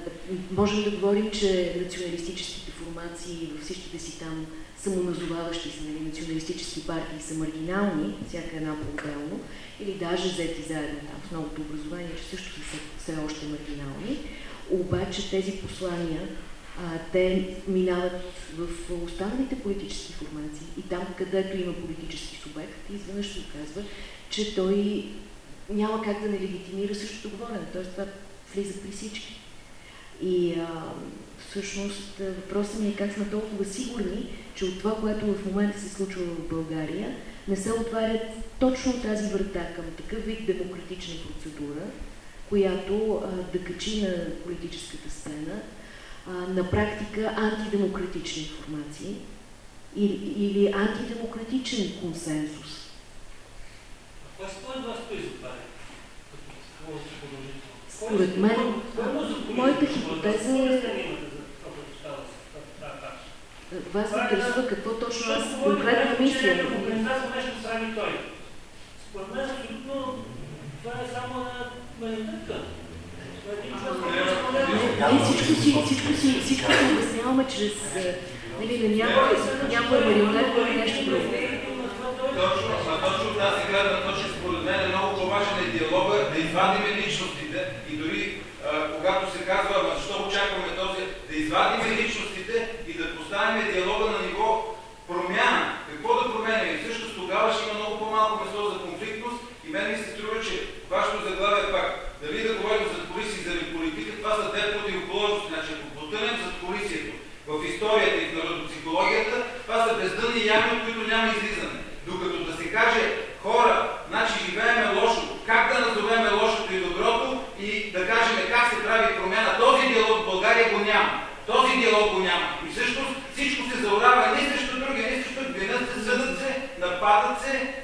можем да говорим, че националистическите формации във всичките си там самоназоваващи се нали, националистически партии са маргинални, всяка една по-отделно, или даже взети заедно там в новото образование, че също са все още маргинални. Обаче тези послания а, те минават в останалите политически формации и там, където има политически субект, изведнъж се оказва, че той няма как да не легитимира същото говорене. Тоест това влиза при всички. И а, всъщност въпросът ми е как сме толкова сигурни, че от това, което в момента се случва в България, не се отварят точно тази врата към такъв вид демократична процедура, която а, да качи на политическата сцена на практика антидемократични информации или, или антидемократичен консенсус. Според вас стои за това? Според мен, моята хипотеза е... Вас ме интересува какво точно аз конкретно мисля. Според мен абсолютно това е само една манипулка. Ние всичко си, всичко си, всичко си обясняваме чрез нали, на някой, някой марионетка или нещо друго. Точно, точно тази гледна точка според мен е много по-важен е диалога, да извадим личностите и дори когато се казва, ама защо очакваме този, да извадим личностите и да поставим диалога на ниво промяна. Какво да променяме? Всъщност тогава ще има много по-малко место за конфликтност и мен ми се струва, че вашето заглавие пак, дали да говорим за колиси, за политика, това са две противоположности. Значи, ако потънем за колисието в историята и в народопсихологията, това са бездънни ями, от които няма излизане. Докато да се каже хора, значи живееме лошо, как да назовеме лошото и доброто и да кажем как се прави промяна. Този диалог в България го няма. Този диалог го няма. И всъщност всичко се заорава не срещу други, не срещу гвинат се, съдат се, нападат се,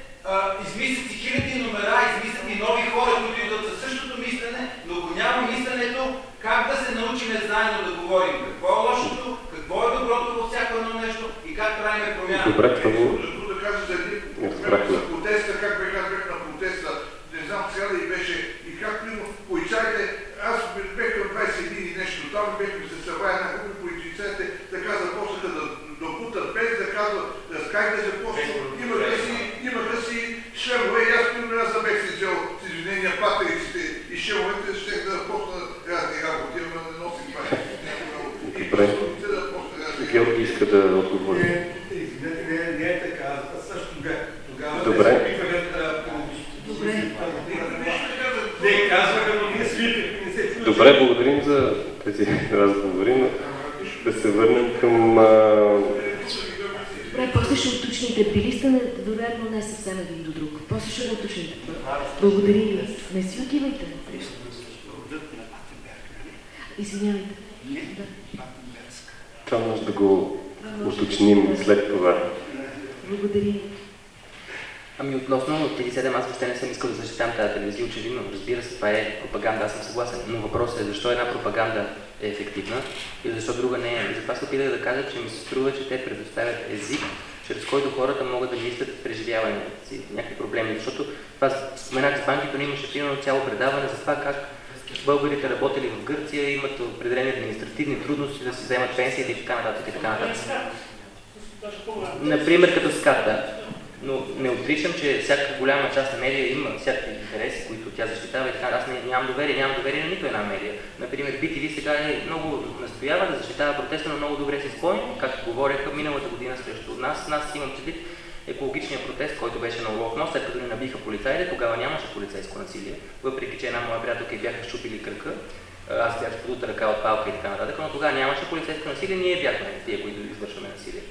измислят си хиляди номера, измислят и нови хора, които идват със същото мислене, но го няма мисленето как да се научиме заедно да говорим. Какво е лошото, какво е доброто във всяко едно нещо и как правим промяна. Добре, това да кажа за един за протеста, как бях, аз бях на протеста, не знам сега да и беше, и както има полицайите, аз бях там бехме се събрали на групи политиците, така започнаха да допутат без да казват да как да започнат. Имаха си, имаха си шемове и аз примерно аз бех си взел с извинения патериците и шемовете, ще да започна разни работи, ама не носих това. Добре. Георги иска да отговори. Извинете, не, не е така. Аз също тогава Добре. Добре. Не, казваха, но ние не се чува. Добре, благодарим за тези разговори, но да се върнем към... Добре, после ще уточните. Били сте, вероятно, не съвсем един до друг. После ще го уточните. Благодаря ви. Не си отивайте. Извинявайте. Това може да го уточним след това. Благодаря. Ами относно TV7, аз въобще не съм искал да защитавам тази телевизия, очевидно. Разбира се, това е пропаганда, аз съм съгласен. Но въпросът е защо една пропаганда е ефективна и защо друга не е. И затова се опитах да кажа, че ми се струва, че те предоставят език, чрез който хората могат да мислят преживяванията си, някакви проблеми. Защото това споменах с банките, но имаше примерно цяло предаване за това как българите работили в Гърция, имат определени административни трудности да си вземат пенсията и така нататък и така нататък. Например, като ската. Но не отричам, че всяка голяма част на медия има всякакви интереси, които тя защитава и така. Аз не, нямам доверие, нямам доверие на нито една медия. Например, BTV сега е много настоява да защитава протеста, но много добре си спомням, както говореха миналата година срещу нас. Нас имам предвид екологичния протест, който беше на Олов мост, след като ни набиха полицаите, тогава нямаше полицейско насилие. Въпреки, че една моя приятелка бяха щупили кръка, аз бях с ръка от палка и така нататък, но тогава нямаше полицейско насилие, ние бяхме тия, които извършваме насилие.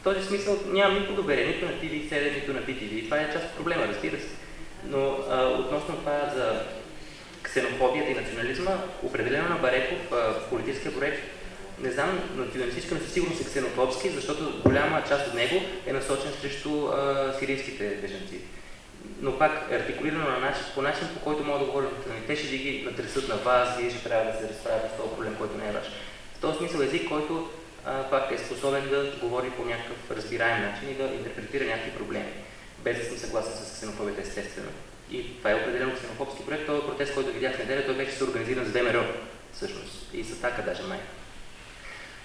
В този смисъл нямам никакво доверие, нито на TV7, нито на BTV. Това е част от проблема, разбира се. Но а, относно това за ксенофобията и национализма, определено на Бареков, а, политическия проект, не знам, националистически, но със сигурност е ксенофобски, защото голяма част от него е насочен срещу а, сирийските бежанци. Но пак артикулирано на начин, по начин, по който могат да говорят, нали, те ще ви ги натресат на вас, вие ще трябва да се разправяте с този проблем, който не е ваш. В този смисъл език, който пак е способен да говори по някакъв разбираем начин и да интерпретира някакви проблеми. Без да съм съгласен с ксенофобията, естествено. И това е определено ксенофобски проект. Този протест, който видях в неделя, той беше се организиран с ВМРО, всъщност. И с така даже май.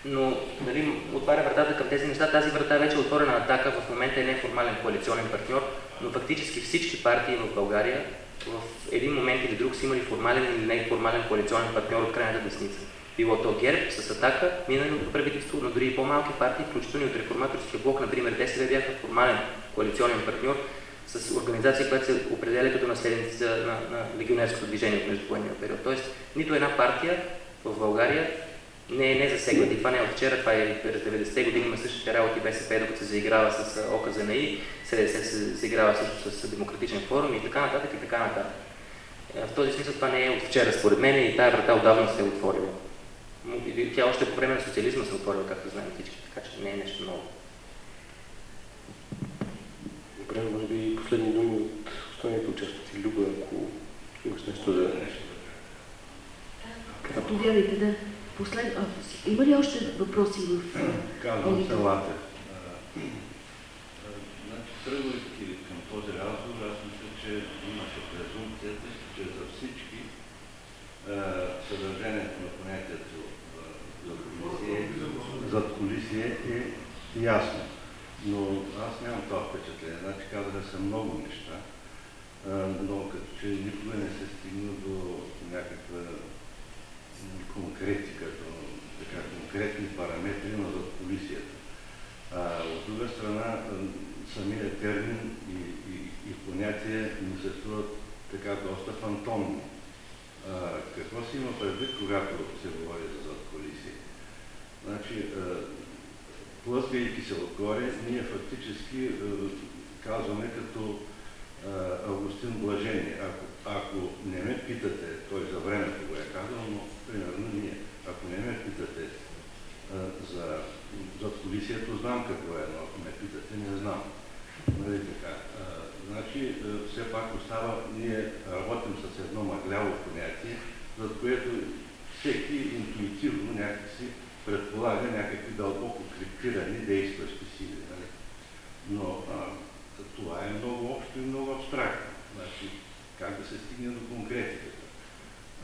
Но нали, отваря вратата към тези неща. Тази врата вече е отворена атака. В момента е неформален коалиционен партньор, но фактически всички партии в България в един момент или друг са имали формален или неформален коалиционен партньор от крайната десница. Било то ГЕРБ с атака, миналото правителство, но дори и по-малки партии, включително и от реформаторския блок, например, ДСВ бяха формален коалиционен партньор с организация, която се определя като наследница на, на легионерското движение от междувоенния период. Тоест, нито една партия в България не е не засегната. И това не е от вчера, това е през 90-те години има същите работи БСП, докато се заиграва с ОКЗНИ, се, се заиграва също с Демократичен форум и така нататък и така нататък. В този смисъл това не е от вчера, според мен, и тая врата отдавна се е отворила. Тя още по време на социализма се отворила, както знаем всички, така че не е нещо ново. Добре, може би последни думи от останалите участници. Люба, ако имаш нещо да... Заповядайте, да. Послед... А, има ли още въпроси в Казвам селата. Значи, тръгвайки към този разговор, аз мисля, че имаше презумпцията, че за всички съдържанието на понятието зад колисие е ясно. Но аз нямам това впечатление. Значи казаха са много неща, но като че никога не се стигна до някаква конкретика, до така, конкретни параметри на задколисията. А, от друга страна, самия термин и, и, и понятие ми се струват така доста фантомни. А, какво си има предвид, когато се говори за задколисие? Значи, плъзгайки се отгоре, ние фактически казваме като Августин Блажение. Ако, ако не ме питате, той за времето го е казал, но примерно ние, ако не ме питате а, за задколисието, знам какво е, но ако ме питате, не знам. Нали така? Значи, все пак остава, ние работим с едно мъгляво понятие, за което всеки интуитивно някакси предполага някакви дълбоко криптирани действащи сили. Нали? Но а, това е много общо и много абстрактно. Значи, как да се стигне до конкретиката?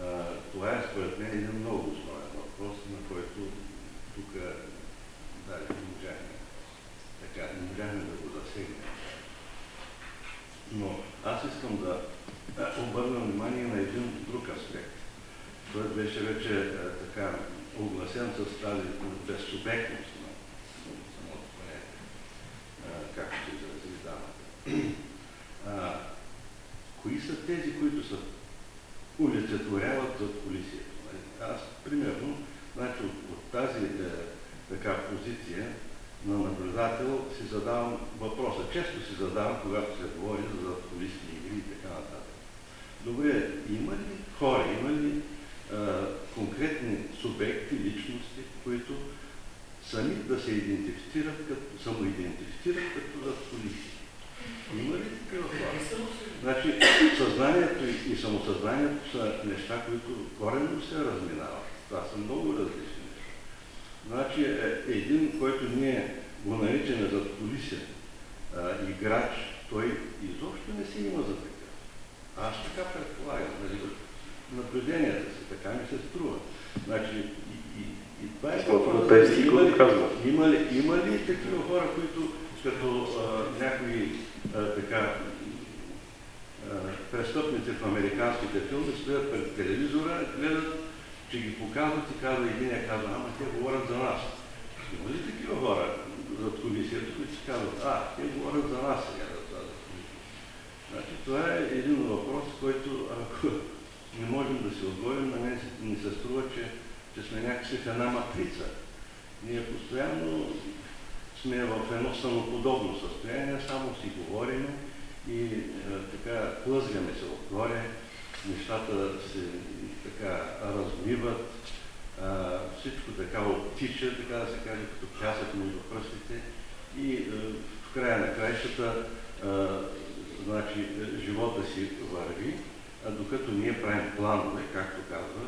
А, това е според мен един много основен въпрос. на който тук даже не можахме, така, не можахме да го засегнем. Но аз искам да обърна внимание на един друг аспект. Той беше вече така огласен с тази безсубектност на самото понятие, както се изрази дамата. Кои са тези, които са олицетворяват зад полицията? Аз, примерно, значи, от, от тази е, така позиция на наблюдател си задавам въпроса. Често си задавам, когато се говори за полицейски игри и така нататък. Добре, има ли хора, има ли конкретни субекти, личности, които сами да се идентифицират, като, самоидентифицират като за полиция? Има ли такива хора? Значи, съзнанието и, самосъзнанието са неща, които коренно се разминават. Това са много различни неща. Значи, е, един, който ние го наричаме за полиция, играч, той изобщо не си има за така. Аз така предполагам, нали, наблюденията си, така ми се струва. Значи, и, и, и това е въпросът. Има, има, ли, има ли такива хора, които като а, някои а, така престъпници в американските филми стоят пред телевизора, гледат, че ги показват и казва един е казва, ама те говорят за нас. Има ли такива хора зад комисията, които си казват, а, те говорят за нас сега за за Значи, това е един въпрос, който ако не можем да се отговорим, на мен ни се струва, че, че сме някакси в една матрица. Ние постоянно сме в едно самоподобно състояние, само си говорим и е, така плъзгаме се отгоре, нещата се така размиват, е, всичко така оттича, така да се каже, като пясък между пръстите и е, в края на краищата е, значи, живота си върви, а докато ние правим планове, както казва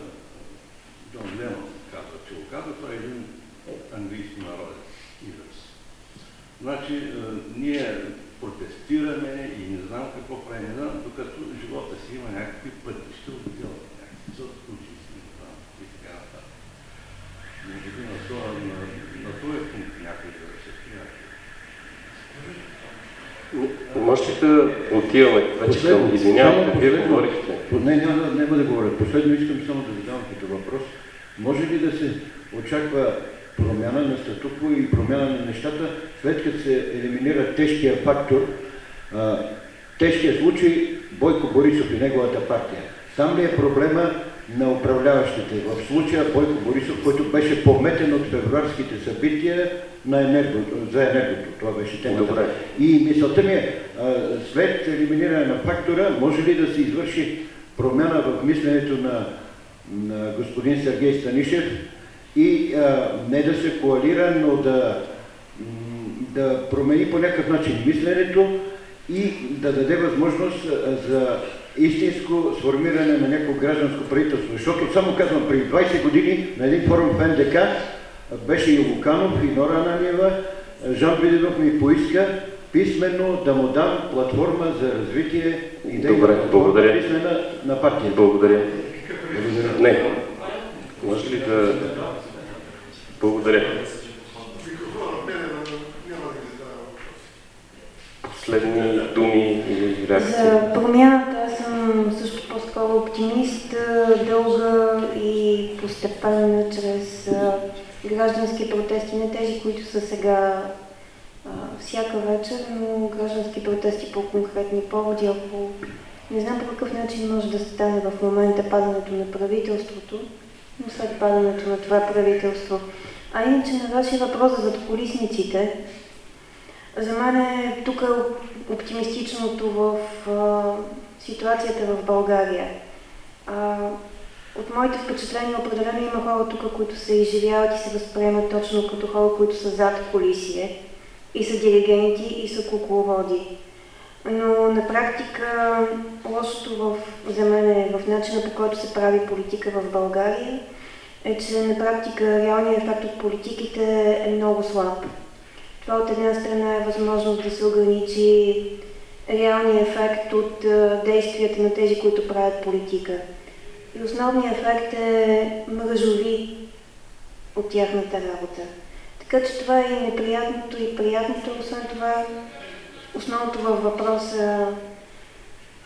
Джон Ленон, казва, че го казва, това е един английски народен израз. Значи, е, ние протестираме и не знам какво правим, не знам, докато живота си има някакви пътища, отделни някакви случаи си, не знам, и така нататък. Може би на, този пункт някой да се спряше. Може ли да отиваме вече към извинявам, вие говорихте? Не, няма, няма да говоря. Последно искам само да задам като въпрос. Може ли да се очаква промяна на статукво и промяна на нещата, след като се елиминира тежкия фактор, а, тежкия случай Бойко Борисов и неговата партия. Там ли е проблема на управляващите? В случая Бойко Борисов, който беше пометен от февруарските събития на енерго, за енергото. Това беше темата. Добре. И мисълта ми е, след елиминиране на фактора, може ли да се извърши промяна в мисленето на, на господин Сергей Станишев, и а, не да се коалира, но да, да промени по някакъв начин мисленето и да даде възможност за истинско сформиране на някакво гражданско правителство. Защото, само казвам, преди 20 години на един форум в НДК беше и Луканов, и Нора Ананиева, Жан Виденов ми поиска писменно да му дам платформа за развитие и Добре, благодаря. писмена на партия. Благодаря. Благодаря. Не. Може ли да... Благодаря. Последни думи или реакции? За промяната аз съм също по-скоро оптимист, дълга и постепенна чрез граждански протести, не тези, които са сега всяка вечер, но граждански протести по конкретни поводи, ако не знам по какъв начин може да стане в момента падането на правителството, но след падането на това правителство. А иначе на вашия въпрос за колисниците, за мен е тук оптимистичното в ситуацията в България. А, от моите впечатления определено има хора тук, които се изживяват и се възприемат точно като хора, които са зад колисие и са диригенти и са кукловоди. Но на практика лошото в, за мен е в начина по който се прави политика в България е, че на практика реалният ефект от политиките е много слаб. Това от една страна е възможност да се ограничи реалният ефект от действията на тези, които правят политика. И основният ефект е мръжови. от тяхната работа. Така че това е и неприятното и приятното. Освен това, основното във въпроса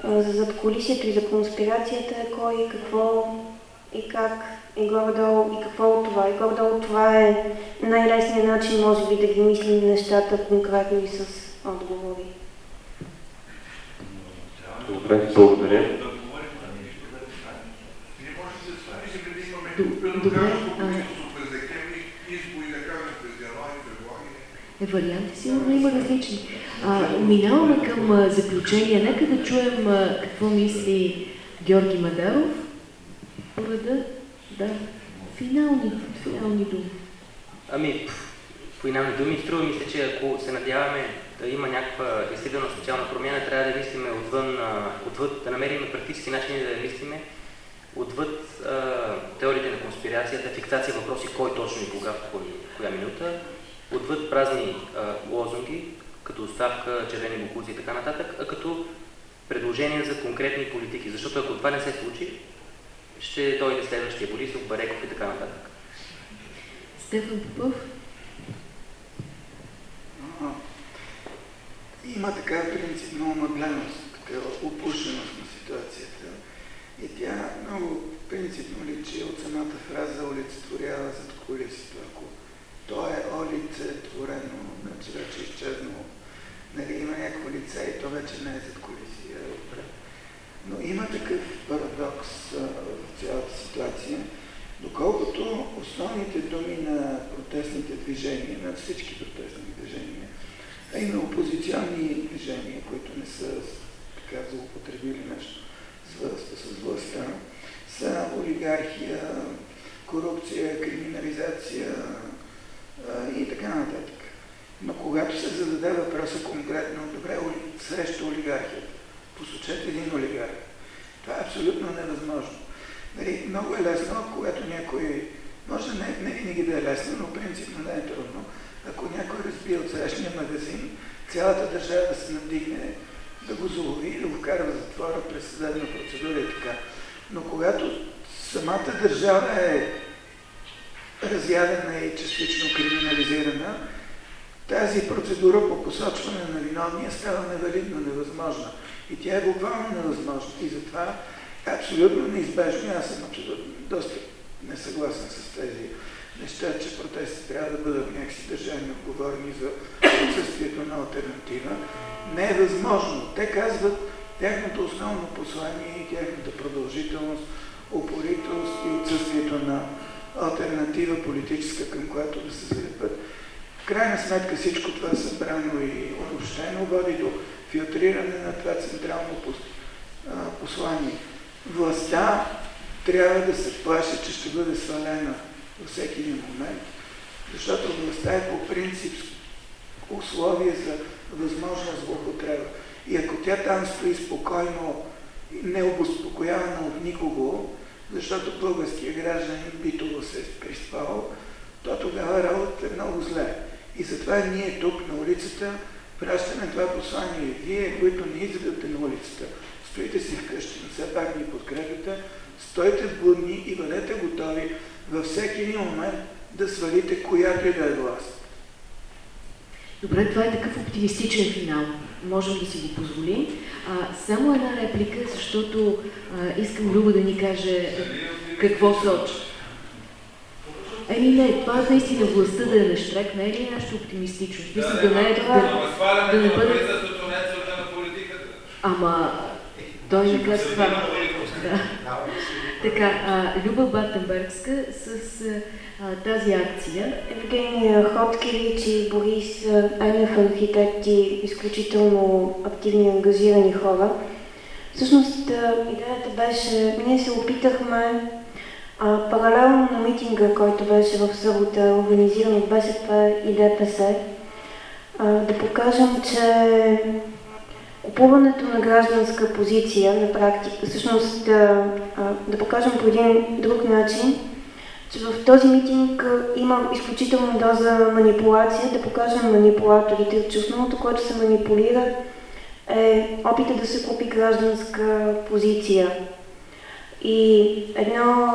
за задколисието и за конспирацията е кой, какво и как, и горе-долу, и какво от това. И горе-долу това е най-лесният начин, може би, да ги мислим нещата конкретно и с отговори. Добре, благодаря. Добре. Е, варианти сигурно има различни. А, минаваме към заключение. Нека да чуем какво мисли Георги Мадаров. Пореда, да, финални, финални думи. Ами, финални думи, струва ми се, че ако се надяваме да има някаква действително социална промяна, трябва да мислиме отвън, отвъд, да намерим практически начини да мислиме отвъд а, теориите на конспирацията, фиксация въпроси кой точно и кога, в коя минута, отвъд празни а, лозунги, като оставка, червени букузи и така нататък, а като предложения за конкретни политики. Защото ако това не се случи, ще дойде следващия Борисов, Бареков и така нататък. Стефан Попов? Има така принципна омъгленост, такава опушеност на ситуацията. И тя много принципно личи от самата фраза олицетворява зад колисито. Ако то е олицетворено, значи вече изчезнало. Нали, има някакво лице и то вече не е зад колисия. Но има такъв парадокс в цялата ситуация, доколкото основните думи на протестните движения, на всички протестни движения, а и на опозиционни движения, които не са така злоупотребили нещо с властта, са олигархия, корупция, криминализация а, и така нататък. Но когато се зададе въпроса конкретно, добре, срещу олигархията, посочете един олигарх. Това е абсолютно невъзможно. Нали, много е лесно, когато някой, може не, не винаги да е лесно, но принципно не е трудно, ако някой разбие от срещния магазин, цялата държава се надигне, да го залови и да го кара в затвора през съдебна процедура и така. Но когато самата държава е разядена и частично криминализирана, тази процедура по посочване на виновния става невалидна, невъзможна. И тя е буквално невъзможна. И затова е абсолютно неизбежно. Аз съм абсолютно доста несъгласен с тези неща, че протести трябва да бъдат някакси държавни отговорни за отсъствието на альтернатива. Не е възможно. Те казват тяхното основно послание и тяхната продължителност, упоритост и отсъствието на альтернатива политическа, към която да се залепят. В крайна сметка всичко това събрано и обобщено води до филтриране на това централно послание. Властта трябва да се плаши, че ще бъде свалена във всеки един момент, защото властта е по принцип условие за възможна злоупотреба. И ако тя там стои спокойно, необоспокоявана от никого, защото българския гражданин битово се е приспал, то тогава работата е много зле. И затова ние тук на улицата пращаме това послание. Вие, които не излизате на улицата, стоите си вкъщи, но все пак ни подкрепите, стойте будни и бъдете готови във всеки един момент да свалите която и да е власт. Добре, това е такъв оптимистичен финал. Можем да си го позволим. А, само една реплика, защото а, искам Люба да ни каже какво сочи. Еми не, това наистина властта да е на штрек, не е ли нещо оптимистично? Мисля да, да не е да, да, да не бъде... Ама той не казва това. Да. Така, а, Люба Бартенбергска с а, тази акция. Евгения Хоткевич и Борис Енев, архитекти, изключително активни и ангажирани хора. Всъщност идеята беше, ние се опитахме а, паралелно на митинга, който беше в събота, организиран от БСП и ДПС, а, да покажем, че купуването на гражданска позиция на практика, всъщност да, да покажем по един друг начин, че в този митинг има изключителна доза манипулация, да покажем манипулаторите, че основното, което се манипулира е опита да се купи гражданска позиция. И едно,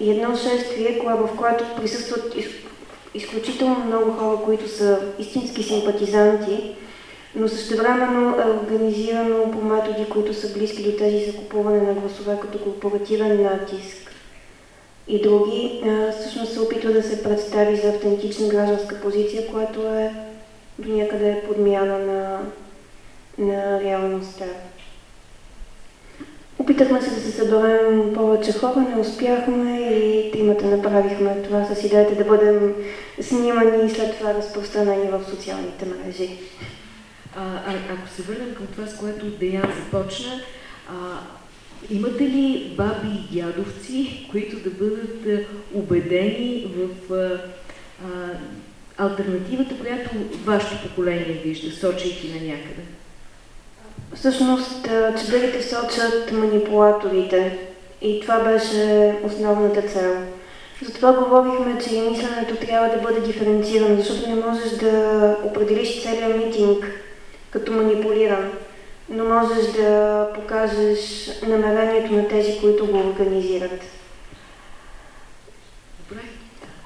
едно шествие, в което присъстват из, изключително много хора, които са истински симпатизанти, но същевременно е организирано по методи, които са близки до тези за купуване на гласове, като корпоративен натиск и други, всъщност се опитва да се представи за автентична гражданска позиция, което е до някъде подмяна на, на реалността. Опитахме се да се съберем повече хора, не успяхме и тримата направихме това с идеята да бъдем снимани и след това разпространени в социалните мрежи. А, а, ако се върнем към това, с което Деян започна, а, имате ли баби и дядовци, които да бъдат убедени в а, а, альтернативата, която вашето поколение вижда, сочейки на някъде? Всъщност, чадърите сочат манипулаторите и това беше основната цел. Затова говорихме, че мисленето трябва да бъде диференцирано, защото не можеш да определиш целият митинг като манипулиран, но можеш да покажеш намерението на тези, които го организират. Добре.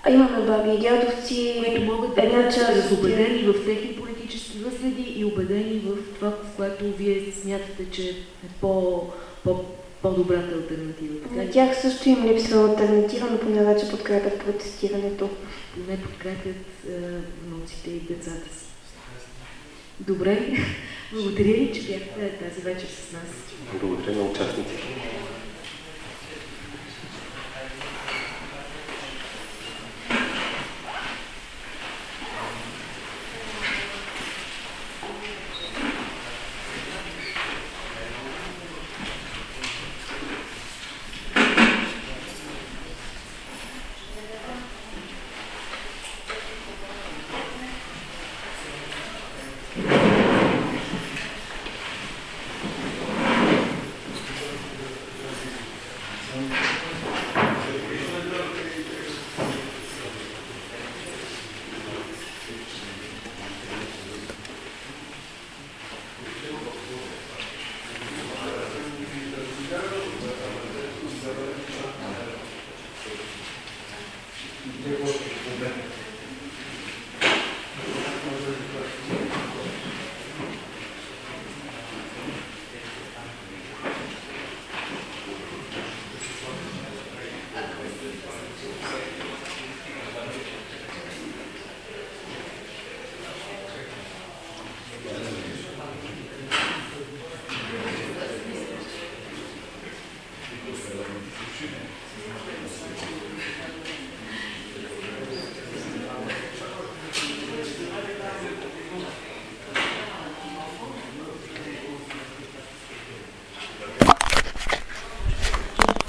А имаме баби и дядовци, които могат да бъдат разубедени в техни политически възгледи и убедени в това, в което вие смятате, че е по, по, по-добрата альтернатива. На тях също им липсва альтернатива, но поне вече подкрепят протестирането. Поне подкрепят е, внуците и децата си. Добре, благодаря ви, че бяхте тази вечер с нас. Благодаря на участниците.